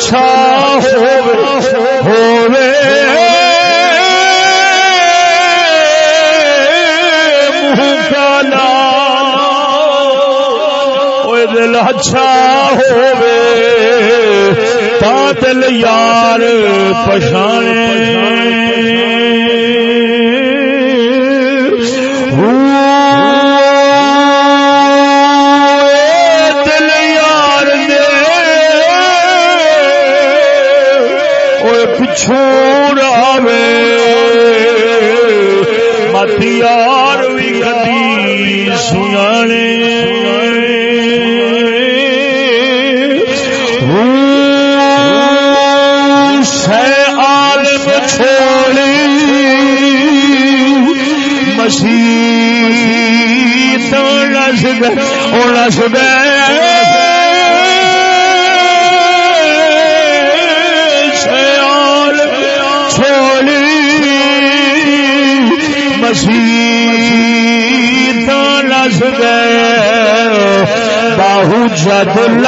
اچھا ہوے دل اچھا ہوے تا دل یار پچھانے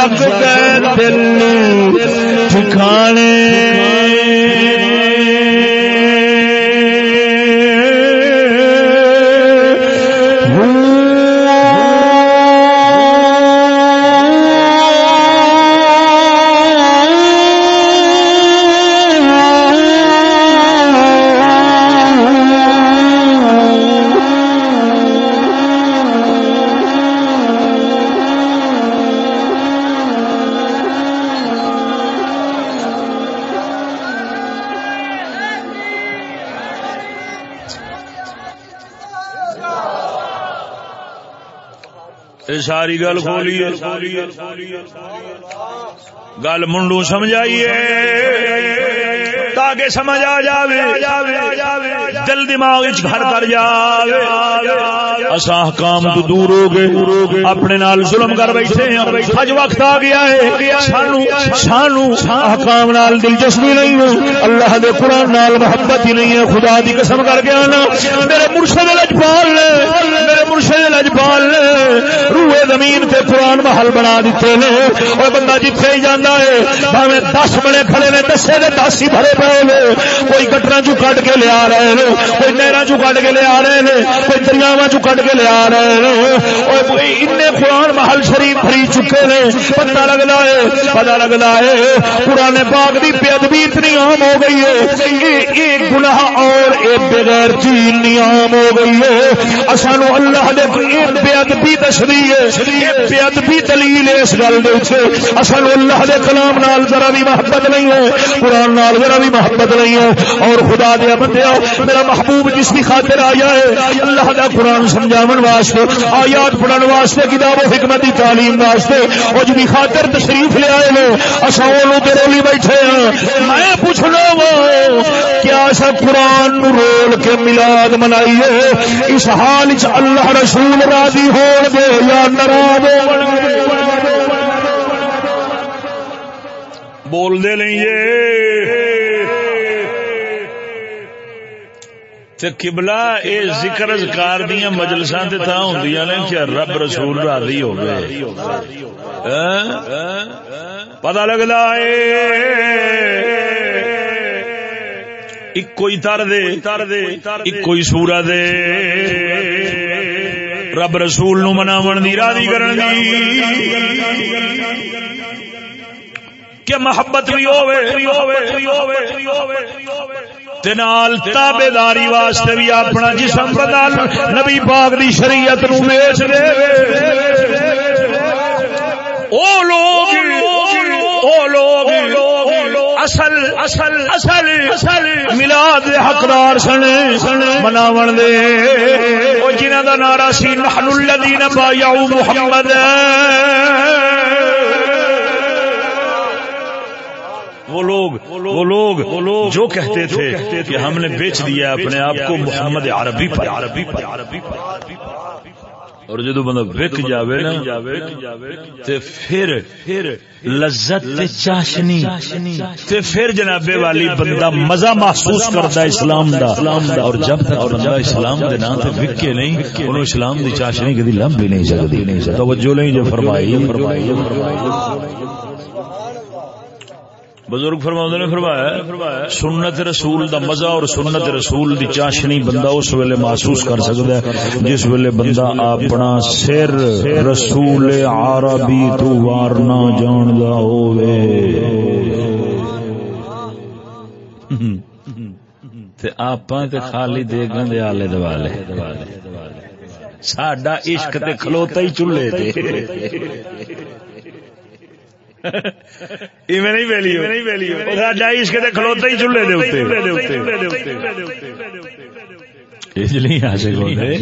لفظ ساری گل کھولیے گل منڈو سمجھائیے۔ تاکہ سمجھ آ جاوے۔ دل دماغ گھر کر جاوے۔ اسا حکام تو دور ہو گئے۔ اپنے نال ظلم کر بیٹھے ہیں۔ اج وقت آ گیا ہے۔ سانو سانو حکام نال دلچسپی نہیں ہے۔ اللہ دے قرآن نال محبت ہی نہیں ہے۔ خدا دی قسم کر گیا نا میرے مرشد لجپال نے میرے مرشد لجپال نے روئے زمین تے قرآن محل بنا دیتے نے۔ اور بندہ جتھے ہی جانا ہے بھاوے دس بڑے کھڑے نے دسے نے دس ہی بھرے پے نے۔ کوئی گٹرا چو کٹ کے لیا رہے ہیں کوئی نہرا چو کٹ کے لیا رہے ہیں کوئی دریاوا چو کٹ کے لیا رہے ہیں اور ان قرآن محل شریف بھری چکے نے۔ پتہ لگتا ہے، پتہ لگتا ہے، قرآن پاک دی بے ادبی اتنی عام ہو گئی ہے۔ جی، ایک گناہ اور ایک بغیر جی چین عام ہو گئی ہے۔ اسانو اللہ دے بے ادبی دسدی ہے۔ بے ادبی دلیل ہے اس گل دے اسانو اللہ دے کلام نال ذرا بھی محبت نہیں ہے۔ قرآن نال ذرا بھی محبت نہیں ہے۔ اور خدا دیا بندیا میرا محبوب جس کی خاطر آیا ہے، اللہ دا قرآن سمجھاون واسطے، آیات پڑھن واسطے، کتاب و حکمت تعلیم واسطے اور جی خاطر تشریف لے آئے لو اصا وہ رولی بیٹھے ہیں۔ میں پوچھنا وا کیا ایسا قرآن نو رول کے ملاد منائیے؟ اس حال چ اللہ رسول راضی ہو دے یا ناراض بول دے تے قبلہ اے ذکر اذکار دیاں مجلساں تے تاں ہوندیاں نے کہ رب رسول راضی ہو گئے ہاں؟ پتہ لگدا اے۔ کوئی تر دے ایک کوئی سورہ دے رب رسول نو مناون دی راضی کرن دی کہ محبت بھی ہوال تابے داری واسطے بھی اپنا جسم بدل نبی پاک دی شریعت نو ویچ دے او لوگ او لوگ اصل اصل اصل اصل، ملاد حقدار سن، مناون دے۔ او جنہاں دا نعرہ سی، نحن الذین بایعوا محمد۔ وہ لوگ وہ لوگ وہ لوگ جو کہتے تھے کہ ہم نے بیچ دیا اپنے آپ کو محمد عربی پر عربی پر عربی پر۔ اور جدو بندہ وک جاوے نا، تے پھر لذت تے چاشنی، تے پھر جناب والی بندہ مزہ محسوس کرتا اسلام دا، اور جب تک بندہ اسلام دے نام تے وکے نہیں، انہوں اسلام دی چاشنی کدی لمبی نہیں سکدی توجہ نہیں جو فرمائی فرمائی فرمائی۔ بزرگ فرما نے فرمایا سنت رسول دا مزہ اور سنت رسول دی چاشنی بندہ اس ویلے محسوس کر سکتا ہے جس ویلے بندہ اپنا سر رسول عربی تو وارنا جاندا ہوے تے آپاں تے خالی دیگاں دے آلے دوالے۔ ساڈا عشق تے کھلوتا ہی چولہے تے نہیں ویلی عشق تے کھلوتا ہی چولہے دے اوتے عاشق ہوندے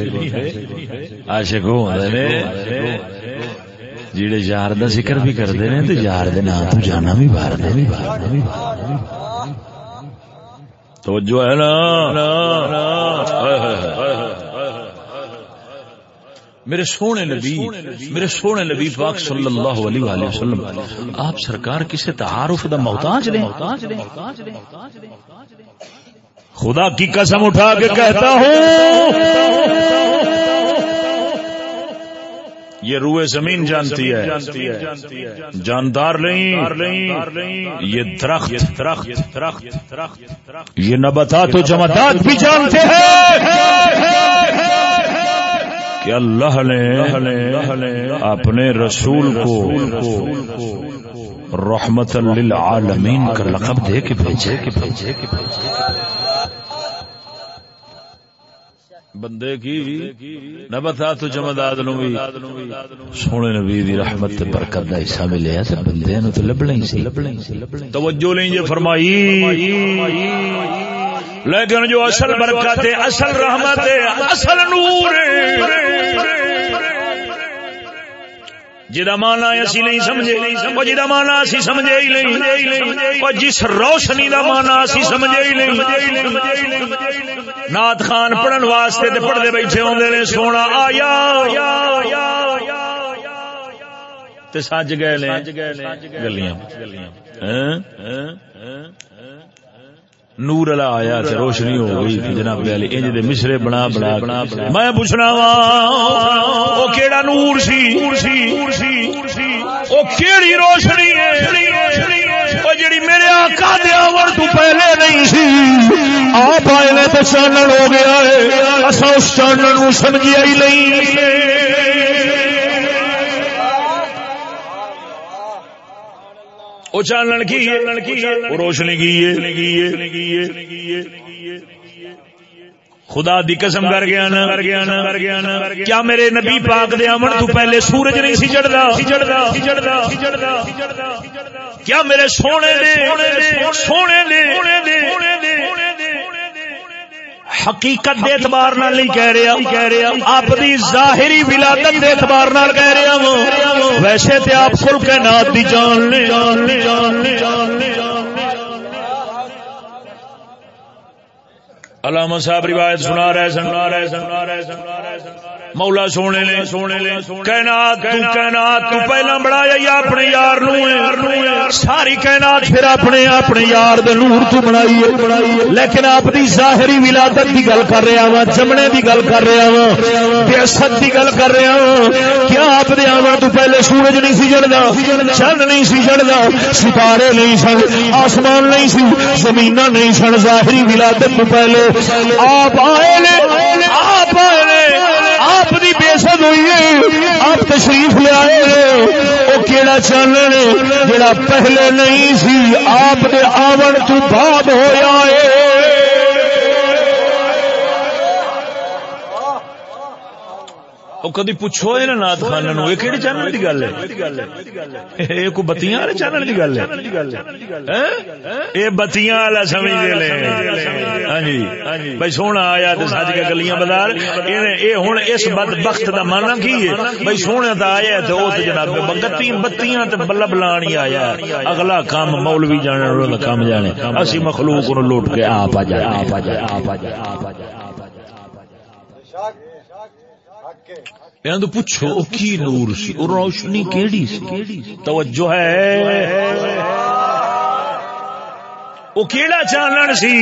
عاشق ہوندے نے جڑے یار دا ذکر بھی کردے نے تے یار دے نام تو جانا بھی باہر دے بھی باہر بھی توجہ ہے نا میرے سونے نبی میرے سونے نبی پاک صلی اللہ علیہ وآلہ وسلم آپ سرکار کسی تعارف دا محتاج دیں؟ خدا کی قسم اٹھا کے کہتا ہوں۔ یہ روئے زمین جانتی ہے۔ جاندار نہیں۔ یہ درخت درخت درخت۔ یہ نباتات و جمادات بھی جانتے ہیں۔ کہ اللہ نے اپنے رسول کو رحمت للعالمین کا لقب دے کے بھیجے۔ کے بھیجے کے بھیجے بندے کی نبتا تو جمداد نو بھی۔ سونے نبی دی رحمت تے برکت دا حصہ ملیا تے بندے نو تے لبنا ہی سی۔ توجہ نہیں جے فرمائی۔ لیکن جو اصل برکت ہے اصل رحمت ہے اصل نور جدا مانا اسی نہیں سمجھے وہ جدا مانا اسی سمجھے ہی نہیں۔ وہ جس روشنی دا مانا اسی سمجھے ہی نہیں۔ نات خان پڑھن واسطے تے پڑھدے بیٹھے ہوندے نے سونا آیا۔ تے سج گئے نے۔ گلیاں۔ ہاں؟ نور والا آیا تے روشنی ہو گئی جناب علی انج دے مشرے بنا بنا میں پوچھنا وا او کیڑا نور سی؟ او کیڑی روشنی ہے؟ او جڑی میرے آقا دے آون تو پہلے نہیں سی۔ آپ آئے نے تو چانن ہو گیا ہے۔ اس چانن نو سمجھیا ہی نہیں۔ وہ چانن کی روشنی کی خدا دی قسم کر گیا نا۔ کر گیا نا کر گیا نا کیا میرے نبی پاک دے امن تو پہلے سورج نہیں سی چڑھدا چڑھدا چڑھدا چڑھدا کیا میرے سونے دے سونے دے حقیقت دے اعتبار نال نہیں کہہ رہا کہہ رہا آپ دی ظاہری ولادت دے اعتبار نال کہہ رہا ہوں ویسے تے آپ کل کائنات دی جان لے جان لے جان لے جان لے علامہ صاحب روایت سنا رہے سنا رہے سنا رہے سنا رہے سنا رہے مولا سونے لے سونے لے کائنات تو کائنات تو پہلا بنایا یا اپنے یار نو ساری کائنات پھر اپنے اپنے یار دے نور تو بنائی ہے۔ لیکن آپ دی ظاہری ولادت دی گل کر رہا ہاں جمنے دی گل کر رہا ہاں بیاست دی گل کر رہا ہاں۔ کیا آپ دے آون تو پہلے سورج نہیں سی جڑدا؟ چند نہیں سی جڑدا؟ ستارے نہیں سن، آسمان نہیں سی زمین نہیں سن، ظاہری ولادت تو پہلے آپ آئے نے، آپ آئے نے۔ بےسد ہوئی آپ تشریف لے آئے وہ کیڑا چانن جڑا پہلے نہیں سی، آپ دے آون تو بعد ہویا ہے۔ کدی پوچھو یہ نات خان یہ کہڑی کی گل ہے؟ یہ کوئی بتیاں والے چانن کی گل ہے؟ ہاں؟ یہ بتیاں والا سمجھ لے ہاں جی۔ بھائی سونا آیا سج کے گلیاں بازار یہ ہوں اس بد بخت کا مانا کی ہے؟ بھائی سونے تو آیا تو وہ جناب بتی بتیاں بلب لان ہی آیا۔ اگلا کام مولوی جانے کام جانے۔ اسی مخلوق لوٹ کے آپ آ جائے۔ آپ آ جائے آپ آ آ جائے پوچھو کی نور سی؟ روشنی کیڑی سی؟ توجہ ہے۔ وہ کیڑا چانن سی؟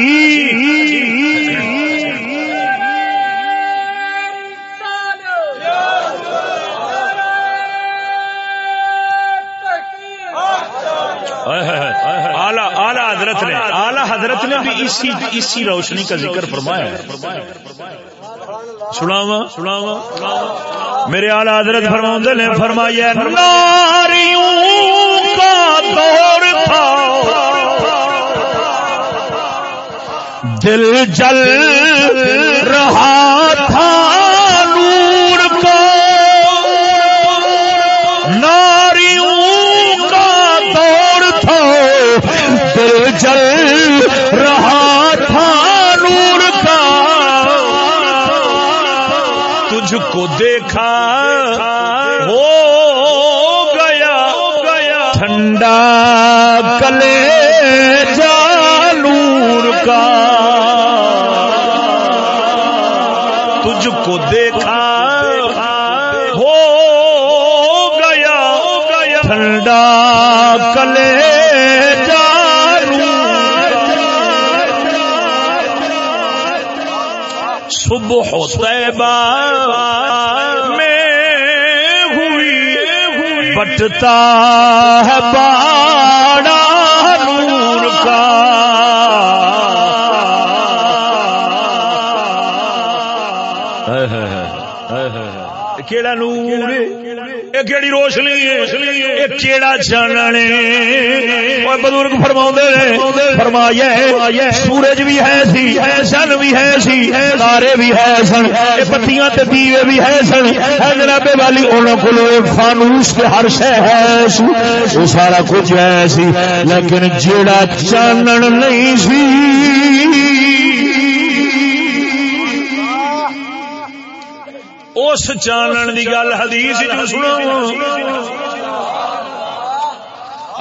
اعلی حضرت نے اعلی حضرت نے بھی اسی اسی روشنی کا ذکر فرمایا۔ ہے سناوا سناوا میرے آل حضرت فرما نے فرمایا، ناریوں کا دور تھا دل جل رہا تھا۔ کلے جالور کا۔ تجھ کو دیکھا ہو گیا، ٹھنڈا کلے صبح طیبہ میں ہوئی، بٹتا ہے باڑا کیڑا چاننے بزرگ فرما فرمایا سورج بھی ہے سی سن بھی ہے سی تارے بھی ہے سن پتیاں دیوے بھی ہے سن۔ جناب والی انہوں کو فانوس کے ہر شہ ہے وہ سارا کچھ ہے سی لیکن جیڑا چانن نہیں سی۔ اس چانن دی گل حدیث جو سنا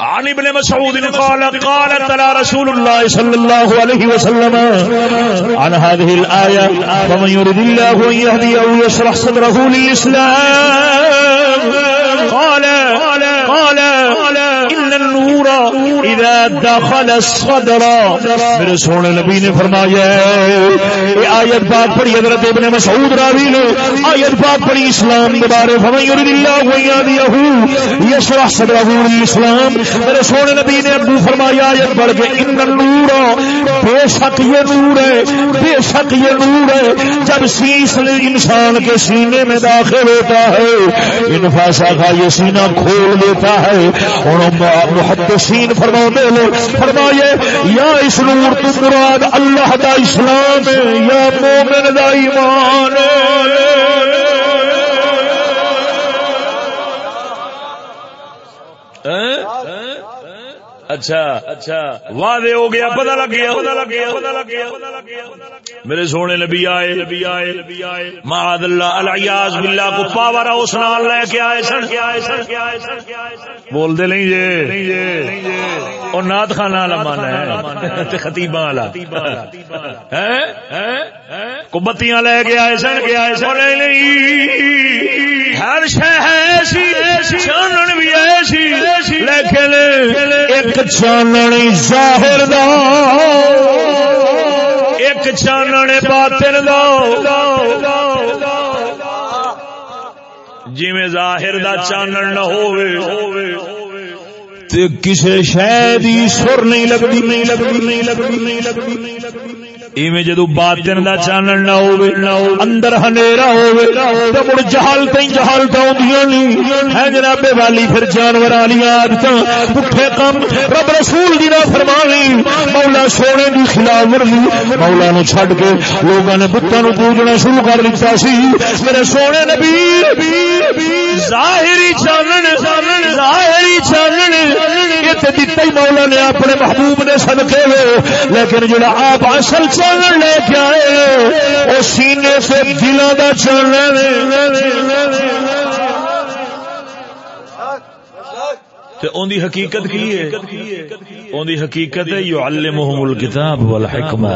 عن ابن مسعود قال قال تلا رسول الله صلى الله عليه وسلم عن هذه الآية فمن يرد الله أن يهدي أو يشرح صدره للإسلام قال قال ان النور اذا دخل الصدر. میرے سونے نبی نے فرمایا یہ آیت پاک پڑھی حضرت ابن مسعود راوی نے۔ آیت پاک پڑھی اسلام کے بارے فمن يرد الله ان يهديه، يشرح صدره للإسلام۔ میرے سونے نبی نے ابو فرمایا آیت پڑھ کے ان النور بے شک یہ نور ہے، بے شک یہ نور ہے۔ جب سیس انسان کے سینے میں داخل ہوتا ہے، انفاسا کا یہ سینہ کھول دیتا ہے۔ اور محدث محدثین فرما دے فرمائے یا اس نور تو مراد اللہ دا اسلام یا مومن دا ایمان اچھا اچھا واضح ہو گیا، پتہ لگ گیا، پتہ لگ گیا، پتہ لگ گیا۔ میرے سونے نبی آئے نبی آئے نبی آئے معاذ اللہ الیاذ باللہ کو پاور اس نال لے کے آئے سن۔ کے آئے سن کے آئے سن بول دے نہیں جے۔ اور نعت خانہ والا مانا ہے، تے خطیباں والا۔ ہیں کو بتیاں لے کے آئے سن۔ کے آئے سن نہیں ہر شے ہے ایسی چانن بھی ایسی، لیکن ایک چانن ظاہر دا، ایک چانن باطن دا۔ جی ظاہر دا چانن نہ ہووے، تے کسے لگتی دی سر نہیں لگدی نہیں لگدی نہیں لگدی نہیں لگدی۔ ایویں جدو باطن دا چانن نہ ہووے، اندر ہنیرا ہووے تے مڑ جہالتیں جہالتاں ہوندیاں نہیں ہے جناب والی پھر جانور والی عادتاں پٹھے کم، رب رسول دی نہ فرمانی مولا سونے دی خلاف ورزی، مولا نو چھڈ کے لوگاں نے بتاں نو پوجنا شروع کر دتا سی۔ میرے سونے نبی، ظاہری چانن ظاہری چانن، یہ تے دتا ہی مولا نے اپنے محبوب نے صدقے وے۔ لیکن جڑا آپ اصل چ چانن لے کے آئے وہ سینے سے دلوں کا چانن تے اون دی حقیقت کی ہے؟ اون دی حقیقت ہے، یعلمہم الکتاب والحکمہ۔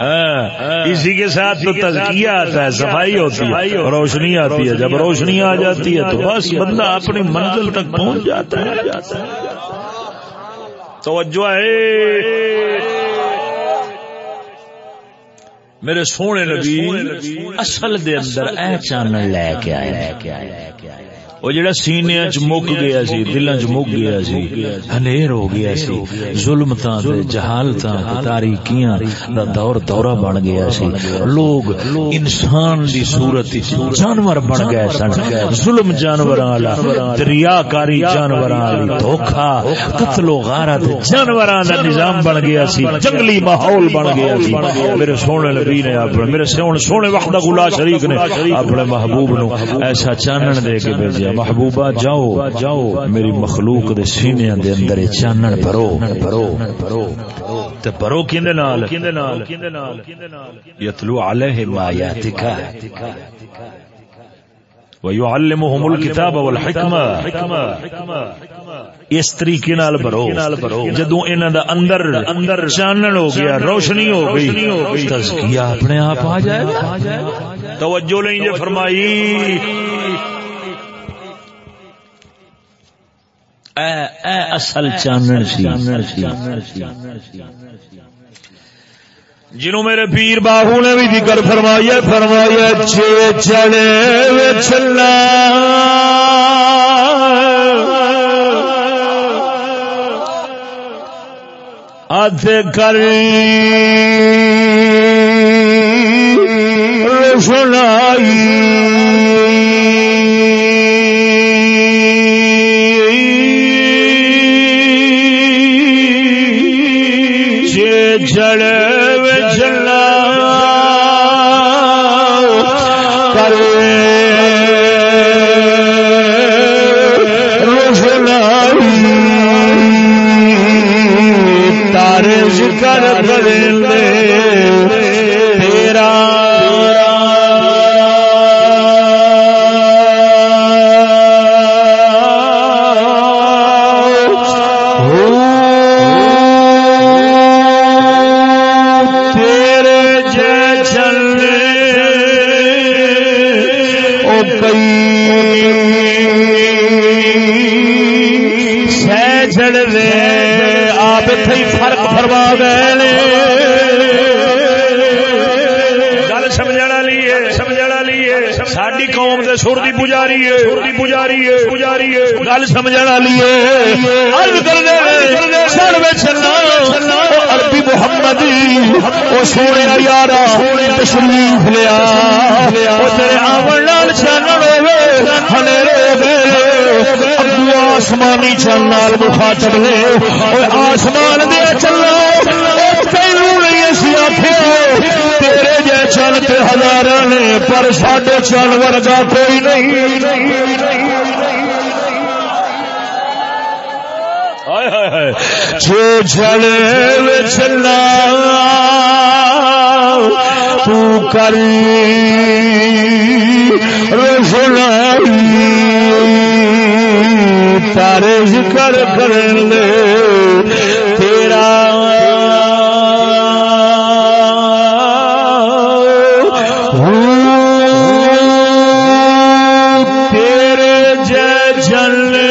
ہاں، اسی کے ساتھ تو تزکیہ آتا ہے، صفائی ہوتی ہے، روشنی آتی ہے۔ جب روشنی آ جاتی ہے تو بس بندہ اپنی منزل تک پہنچ جاتا ہے۔ توجہ ہے۔ میرے سونے نبی اصل دے اندر اے چانن لے کے آئے۔ وہ جڑا سینے چ مک گیا سی دلوں چ مک گیا سی ہنیر ہو گیا سی ظلم تاں تے جہالتاں تے تاریکیاں دا دور دورہ بن گیا سی۔ لوگ انسان دی صورت جانور بن گئے سن، ظلم جانوراں والا، دریاکاری جانوراں والی دھوکا قتل و غارت، جانوراں دا نظام بن گیا سی، جنگلی ماحول بن گیا سی۔ میرے سونے نبی نے اپنے میرے سونے سونے وقت گلا شریف نے اپنے محبوب نو ایسا چانن دے کے بھیجا۔ محبوبہ جاؤ جاؤ، میری مخلوق دے سینے دے اندر چانن بھرو بھرو بھرو، تے بھرو کیندے نال؟ کیندے نال کیندے نال یتلو علیہم آیاتک ویعلمہم الکتاب والحکمہ. اس طریقے نال بھرو، جدوں انہاں دا اندر اندر چانن ہو گیا، روشنی ہو گئی، تزکیہ اپنے آپ آ جائے گا؟ توجہ لیں جے فرمائی۔ اے اے اصل چانن سی۔ میرے پیر باہو نے بھی ذکر فرمایا فرمایا چے چڑے چلا اد کر۔ سنائی آسمانی چل نال مخاطب نے آسمان دے چلنا تینوں نہیں اسی تیرے جے چل تے نے، پر ساڈے چل ورگا کوئی نہیں۔ جو جلے چلا تو کری۔ رسولائی تارے ذکر کرن لے تیرا تیرے جے جلے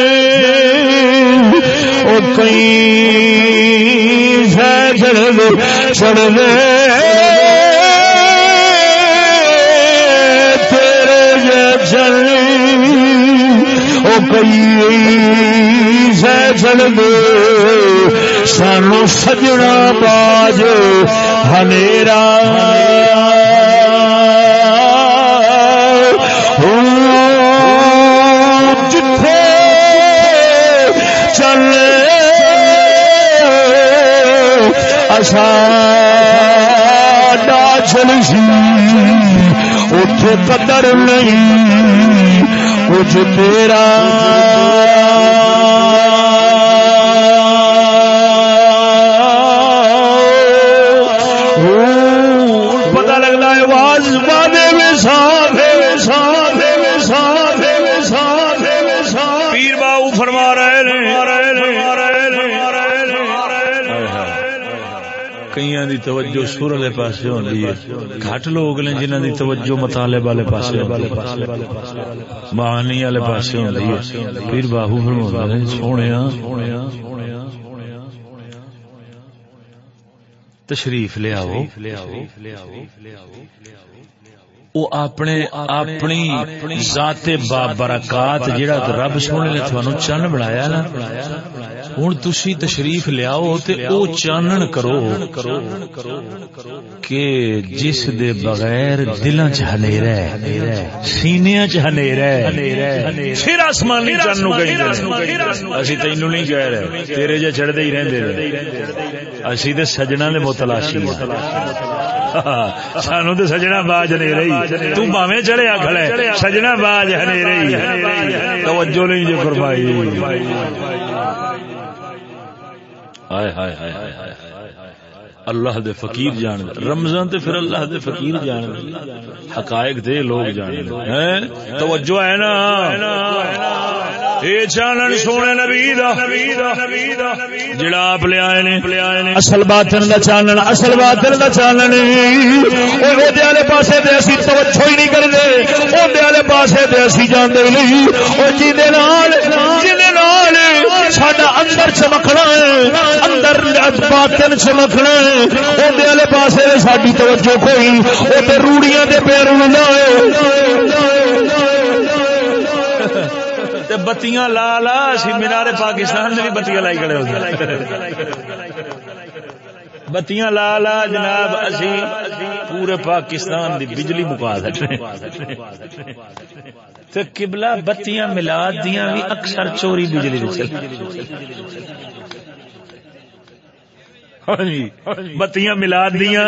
او کئی چڑھ چڑھ تیرے جے جلے او کئی چڑھ سانو سجنا باج ہنیرا جتھے چلے اصا چلسی اتے قدر نہیں کچھ تیرا توجہ سور والے پاسے ہوندی ہے۔ گھٹ لوگ نے جنہاں دی توجہ مطالعے والے پاسے معانی والے پاسے ہوندی ہے۔ پھر باہو فرماتا ہے، سونیا۔ تشریف لے آو وہ اپنے اپنی ذات بابرکات جڑا رب سونے نے تھانو چن بنایا نا۔ ہوں تسی تشریف لیاؤ تے او چانن کرو کہ جس دے بغیر دلاں چ ہنیرا ہے، سینیاں چ ہنیرا ہے۔ پھر آسمانی چن نو گئی اسی تینو نہیں کہہ رہے، تیرے جے چڑھدے ہی رہندے اسی تے سجنا دے متلاشی سانو تو سجنا باج نہیں رہی تو باویں چڑھیا کھڑے سجنا باج ہنے رہی توجہ نہیں جو فرمائی ہائے ہائے ہائے ہائے اللہ دے فقیر جان رمضان تے پھر اللہ دے فقیر جان حقائق دے لوگ جان توجہ ہے نا اے چانن سونے نبی دا جڑا آپ لے آئے نے اصل باطن دا چانن اصل باطن دا چانن او دے والے پاسے تے اسی توجہ ہی نہیں کردے او دے والے پاسے تے اسی جاندے نہیں۔ او جی دے نال جی دے نال ساڈا اندر چمکنا ہے اندر باطن چمکنا ہے۔ او دے والے پاسے ساڈی توجہ کوئی او تے روڑیاں دے پیر رلنا تے بتیاں لا لا، اسی مینار پاکستان نے بھی بتیاں لائی کھڑے ہوتے بتیاں لا لا، جناب، اسی پورے پاکستان دی بجلی مکا دے تے قبلہ بتیاں ملاد دیاں بھی اکثر چوری بجلی چل بتیاں ملاد دیاں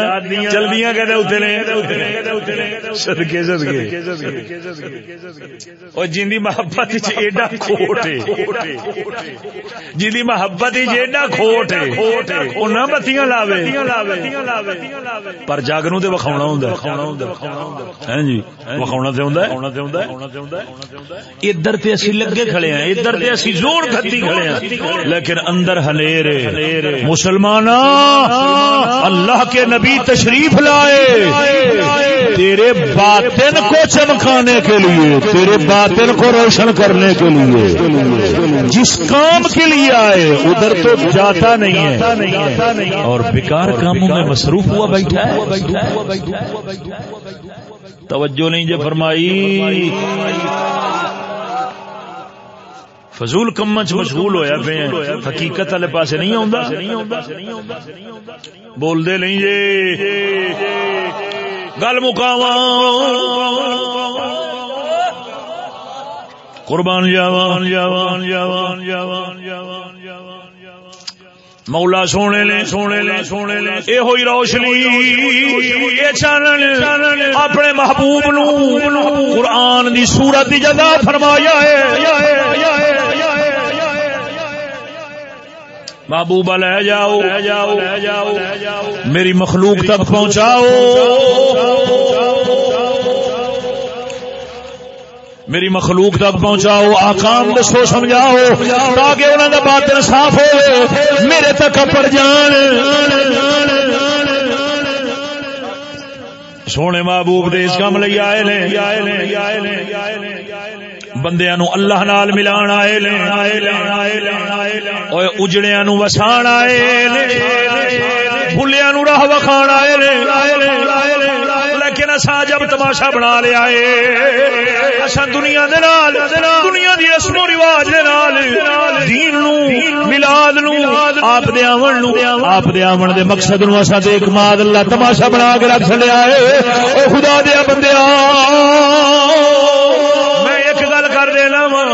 چلدیاں کہتے اتنے نے صدقے صدقے اور جن محبت ایڈا کھوٹ ہے جن محبت ایڈا کھوٹ ہے وہ نہ بتیاں لاوے پر جاگنو تے وکھاونا ہوندا ہے جی وکھاونا تے ہوندا ہے ادھر تے اسی لگے کھڑے ہیں ادھر تے اسی زور کھتی کھڑے ہیں لیکن اندر ہنیرے مسلماناں اللہ کے نبی تشریف لائے۔ تیرے باطن کو چمکانے کے لیے، تیرے باطن کو روشن کرنے کے لیے۔ جس کام کے لیے آئے، ادھر تو جاتا نہیں ہے۔ اور بیکار کاموں میں مصروف ہوا بیٹھا ہے۔ توجہ نہیں جو فرمائی۔ فضول کمچ مشغول ہویا پہ حقیقت والے پاس نہیں آوندا۔ بول دے نہیں جے گل مکاوا قربان جاوان جاوان جاوان جاوان جاوان جاوان مولا سونے لے سونے لے سونے لے اے ہوئی روشنی۔ اے چانن اپنے محبوب نو قرآن دی سورت دی جگہ فرمایا ہے۔ محبوبہ لے جاؤ. میری مخلوق تک پہنچاؤ. میری مخلوق تک پہنچاؤ. آکام دسو سمجھاؤ. تاکہ انہوں کا باطن صاف ہو میرے تک اپڑ جان. سونے محبوب دے اس کام لے آئے آئے بندیاں نو اللہ نال ملان آئے لے۔ اوے اجڑیاں نو وسان آئے لے۔ بھلیاں نو راہ وکھان آئے لے۔ لیکن اسا جب تماشا بنا لیا ہے اسا دنیا دے نال، دنیا دی رسم و رواج دے نال دین نو میلاد نو آپ دے آون نو آپ دے آون دے مقصد نو اسا تے ایک ماد اللہ تماشا بنا کے رکھ چھڈیا ہے۔ او خدا دے بندیاں۔ کر دینا وا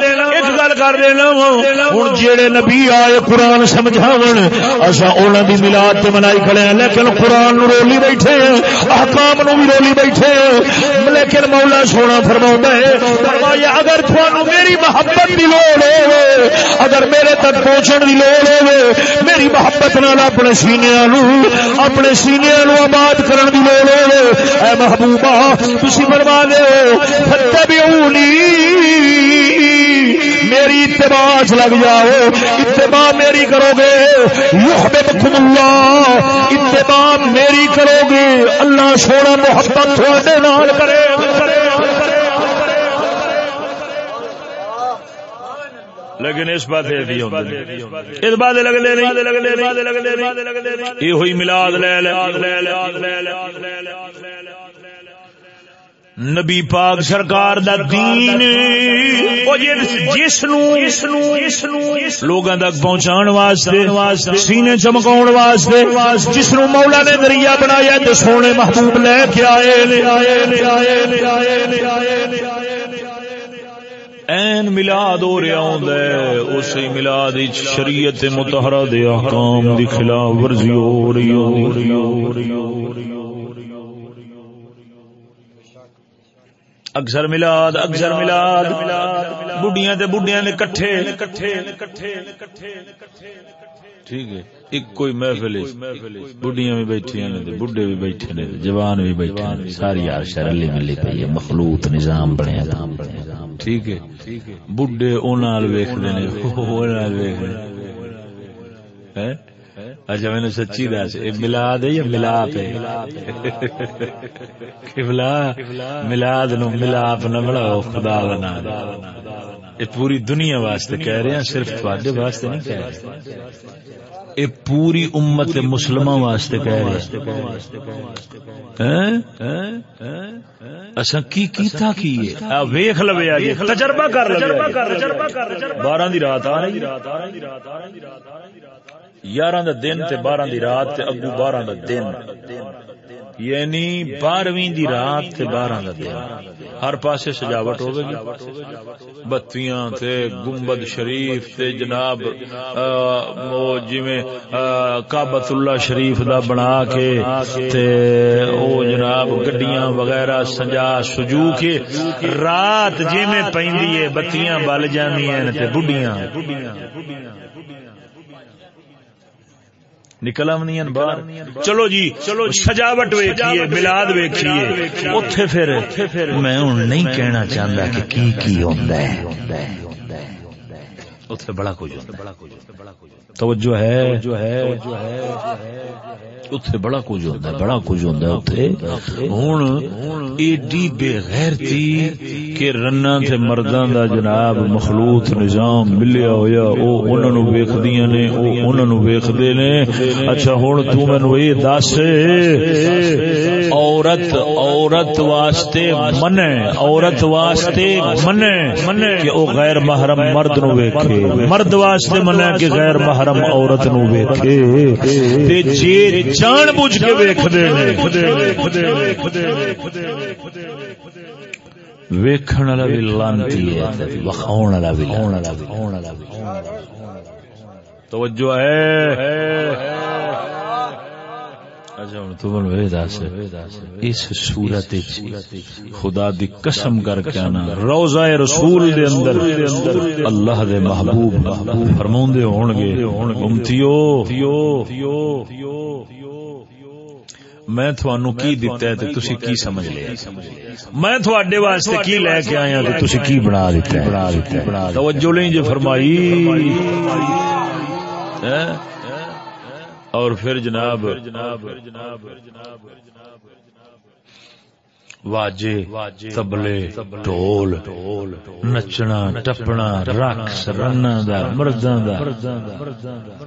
کر دینا وا ہن جڑے نبی آئے قرآن سمجھاون اسا انہاں دی میلاد تے منائی کھڑے ہیں۔ لیکن قرآن نو رولی بیٹھے ہیں، احکام نو بھی رولی بیٹھے ہیں۔ لیکن مولا سونا فرماوندا ہے، فرمایا، اگر تھانو میری محبت دی لوڑ ہوے اگر میرے تک پہنچن دی لوڑ ہوے میری محبت نال اپنے سینیاں نو، اپنے سینیاں نو آباد کرن دی لوڑ ہوے اے محبوبہ، تسی فرما دے فتبعونی۔ میری اتباع لگ جاؤ، اتباع میری کرو گے، یحببکم اللہ، اتباع میری کرو گے، اللہ سونا محبت تھوڑے نال کرے، لیکن اس بات اس بات لگنے نہیں۔ یہ ہوئی ملاد لے لے نبی پاک سرکار دا دین جس لوگوں تک پہنچان واسطے سینے چمکاؤ واسطے جس نو مولا نے دریا بنایا تو سونے محبوب لے کے آئے این ملاد ہو رہا ہوں اسی ملاد شریعت متحرہ دے احکام دی خلاف ورزی ہو رہی ہو رہی ہو رہی ہو رہی ہو اکثر ملاد اکثر ملاد، بڈیاں تے بڈیاں نے کٹھے۔ کٹھے کٹھے کٹھے ٹھیک ہے، ایک کوئی محفل بڈیاں بھی بیٹھی ہیں بڈے بھی بیٹھے نے جوان بھی بیٹھے ہیں ساری یار شرلی ملی پئی ہے مخلوط نظام بنیا ٹھیک ہے، بڈے اونال ویکھدے نے اونال ویکھدے ہیں؟ اچھا میں نے سچی دس۔ ملاد ہے یا ملاپ ہے؟ ملاد نو ملاپ نہ بڑھاؤ خدا بنا یہ پوری دنیا واسطے کہہ رہے ہیں، صرف تھوڑے واسطے نہیں کہہ رہے۔ یہ پوری امت مسلمہ واسطے کہہ رہے اصا ہاں؟ کی کیتا کی ویخ لو تجربہ کر بارہ دی رات آ رہی یارہ دا دن تے بارہ دی رات تے اگو بارہ دا دن. یعنی بارہویں دی رات تے بارہ دا دن. ہر پاسے سجاوٹ ہوے گی بتیاں تے گنبد شریف تے جناب او جویں کعبۃ اللہ شریف دا بنا کے تے او جناب گڈیاں وغیرہ سجا سجو کے رات جویں پیندی ہے، بتیاں بل جاندیاں تے بڈیاں۔ نکل آنی باہر. چلو جی چلو سجاوٹ ویکھیے ملاد ویکھیے. اوتھے پھر میں ہن نہیں کہنا چاہندا کہ کی کی ہوندا ہے۔ اتنے بڑا کچھ توجہ ہے۔ جو ہے۔ اتنے بڑا کچھ ہوتا ہے بڑا کچھ ہوتا ہے ہوں ایڈی بے غیرتی کہ رنا تے مرداں دا جناب مخلوط نظام ملیا ہویا۔ او انہاں نو ویکھدیاں نے او انہاں نو ویکھدے نے۔ اچھا ہن تو مینوں اے دس عورت عورت واسطے منے عورت واسطے منے کہ او غیر محرم مرد نو ویکھے۔ ویکھے مرد واسطے منع کہ غیر محرم عورت نو ویکھے۔ تے جے جان بوجھ کے ویکھدے نے۔ ویکھن والا وی لانتی ہے، وکھاون والا وی بھی توجہ ہے اچھا ہوں تو بن دس اس صورت خدا دی قسم کر کے آنا۔ روزہ رسول دے اندر اللہ دے محبوب فرماوندے ہون گے امتیو میں تھانو کی دیتا ہے تے تسی کی سمجھ لیا؟ میں تھوڑے واسطے کی لے کے آیا تے تسی کی بنا دیتا ہے؟ توجہ لیں جو فرمائی۔ اور پھر جناب واجے تبلے ڈول نچنا ٹپنا رقص رنا دا مرداں دا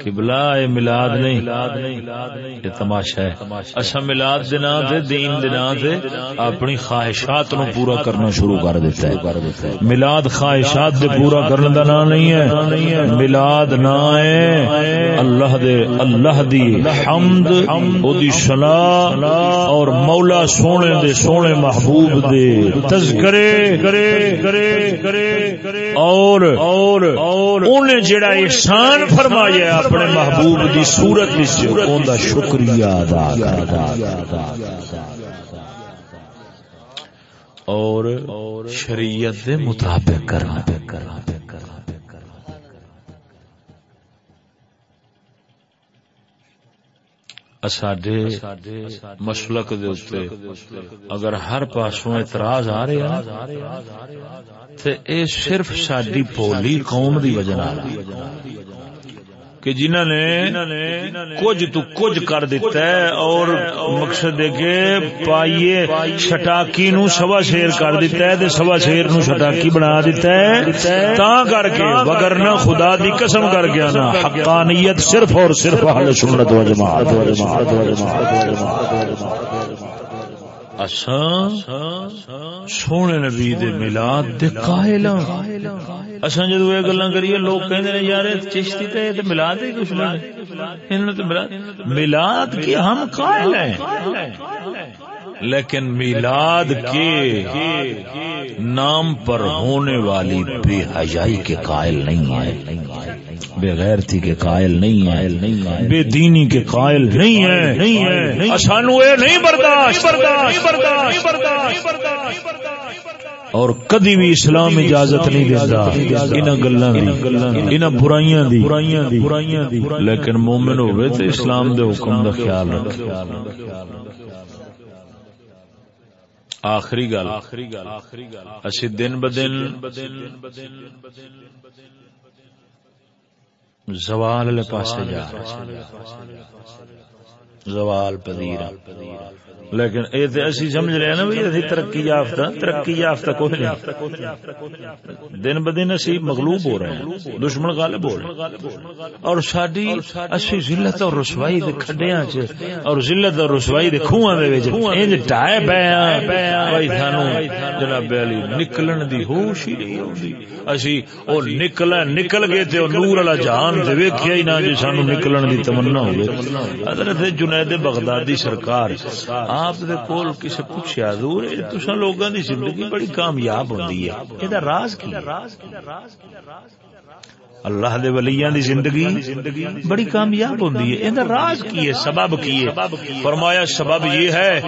قبلہ اے میلاد نہیں یہ تماشا ہے۔ اچھا میلاد دے نام تے دین دے نام تے اپنی خواہشات نو پورا کرنا شروع کر دیتا ہے۔ میلاد خواہشات دے پورا کرنے دا نام نہیں ہے۔ میلاد نا ہے۔ اللہ دے اللہ دی حمد او دی ثنا اور مولا سونے دے سونے محبوب دے۔ تذکرے اور اور اور انہیں جڑا احسان فرمایا اپنے محبوب دی صورت وچ اوندا شکریہ ادا اور شریعت دے مطابق کرنا کرنا اساڈے مسلک دے اوتے اگر ہر پاسوں اعتراض آ رہے تے اے صرف ساڈی بولی قوم دی وجہ نال کہ جنہوں نے کچھ تو کچھ کر دیتا ہے اور مقصد ہے کہ پائیے شٹاکی نو سوا شیر کر دیتا ہے تے سوا شیر نو شٹاکی بنا دیتا ہے تا کر کے وگرنہ خدا دی قسم کر گیا نا حقانیت صرف اور صرف اہل سنت و جماعت و جماعت و جماعت و جماعت۔ اساں سونے نبی دے میلاد دے قائل ہاں۔ اساں جدو یہ گلاں کریے لوگ کہندے نے، یار چشتی تے تے میلاد ہی کچھ نہیں۔ انہاں تے میلاد میلاد کے ہم قائل ہیں۔ لیکن میلاد کے نام پر ہونے والی بے حیائی کے قائل نہیں ہے بے غیرتی کے قائل نہیں ہے بے دینی کے قائل نہیں ہے نہیں ہے سانو یہ نہیں برداشت۔ اور کدی بھی اسلام اجازت نہیں دیتا۔ ان گلاں دی۔ ان برائیاں دی۔ لیکن مومن ہوئے تو اسلام دے حکم دا خیال رکھے آخری گل۔ آخری گل۔ آخری گل اسی دن بدن۔ زوال پاسے جا۔ زوال پذیر لیکن اے تے اسی سمجھ رہے ہیں نا بھئی اسی ترقی یافتہ ترقی یافتہ کوئی نہیں دن بدن اسی مغلوب ہو رہے ہیں، دشمن غالب ہو رہے ہیں۔ اور ساڈی اسی ذلت اور رسوائی دے کھڈیاں چ، اور ذلت اور رسوائی دے کھوہاں دے وچ انج ڈھائے پے ہاں بھائی تھانو جناب علی، نکلن دی ہوش ہی نہیں ہوندی اسی او نکل نکل گئے تے نور والا جہان تے ویکھیا ہی نہ جے سانو نکلن دی تمنا ہوے حضرت جن جنید بغدادی سرکار۔ آپ دے کول کسے پوچھیا، حضور تساں لوگاں دی زندگی بڑی کامیاب ہوندی ہے۔ اے دا راز کی اللہ دے ولیاں دی زندگی بڑی کامیاب ہوندی ہے۔ ایندا راز کی ہے؟ سبب کی ہے؟ فرمایا سبب یہ ہے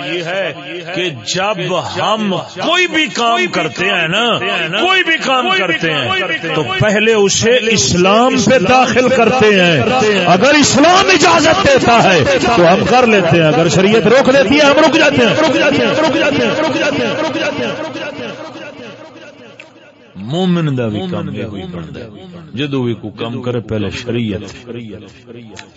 کہ جب ہم کوئی بھی کام کرتے ہیں نا، کوئی بھی کام کرتے ہیں، تو پہلے اسے اسلام پہ داخل کرتے ہیں۔ اگر اسلام اجازت دیتا ہے، تو ہم کر لیتے ہیں۔ اگر شریعت روک دیتی ہے، ہم رک جاتے ہیں رک جاتے ہیں رک جاتے ہیں رک جاتے ہیں رک جاتے ہیں۔ مومن دا بھی کام یہ ہوئی بنتا ہے۔ جدو بھی کو کام کرے پہلے شریعت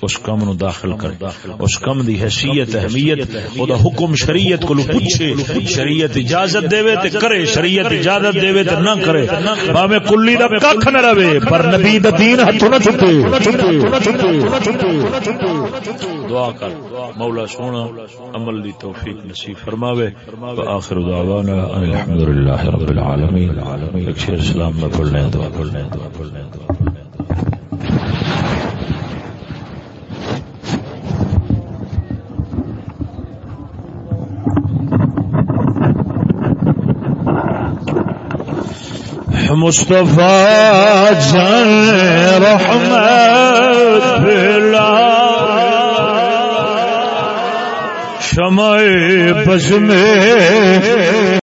اس کام نو داخل کر اس کام دی حیثیت اہمیت او دا حکم شریعت کو پوچھے۔ شریعت اجازت دے تے کرے شریعت اجازت دے تے نہ کرے۔ باویں کلی دا ککھ نہ رہے پر نبی دا دین ہتھ نہ چھٹے دعا کر۔ مولا سونا عمل دی توفیق نصیب فرماوے۔ آخر دعوانا ان الحمدللہ رب العالمین۔ ایک شیر سلام میں پڑھنے دعا پڑھنے دعا پڑھنے دعا مصطفیٰ جان رحمت بلا۔ شمع بز میں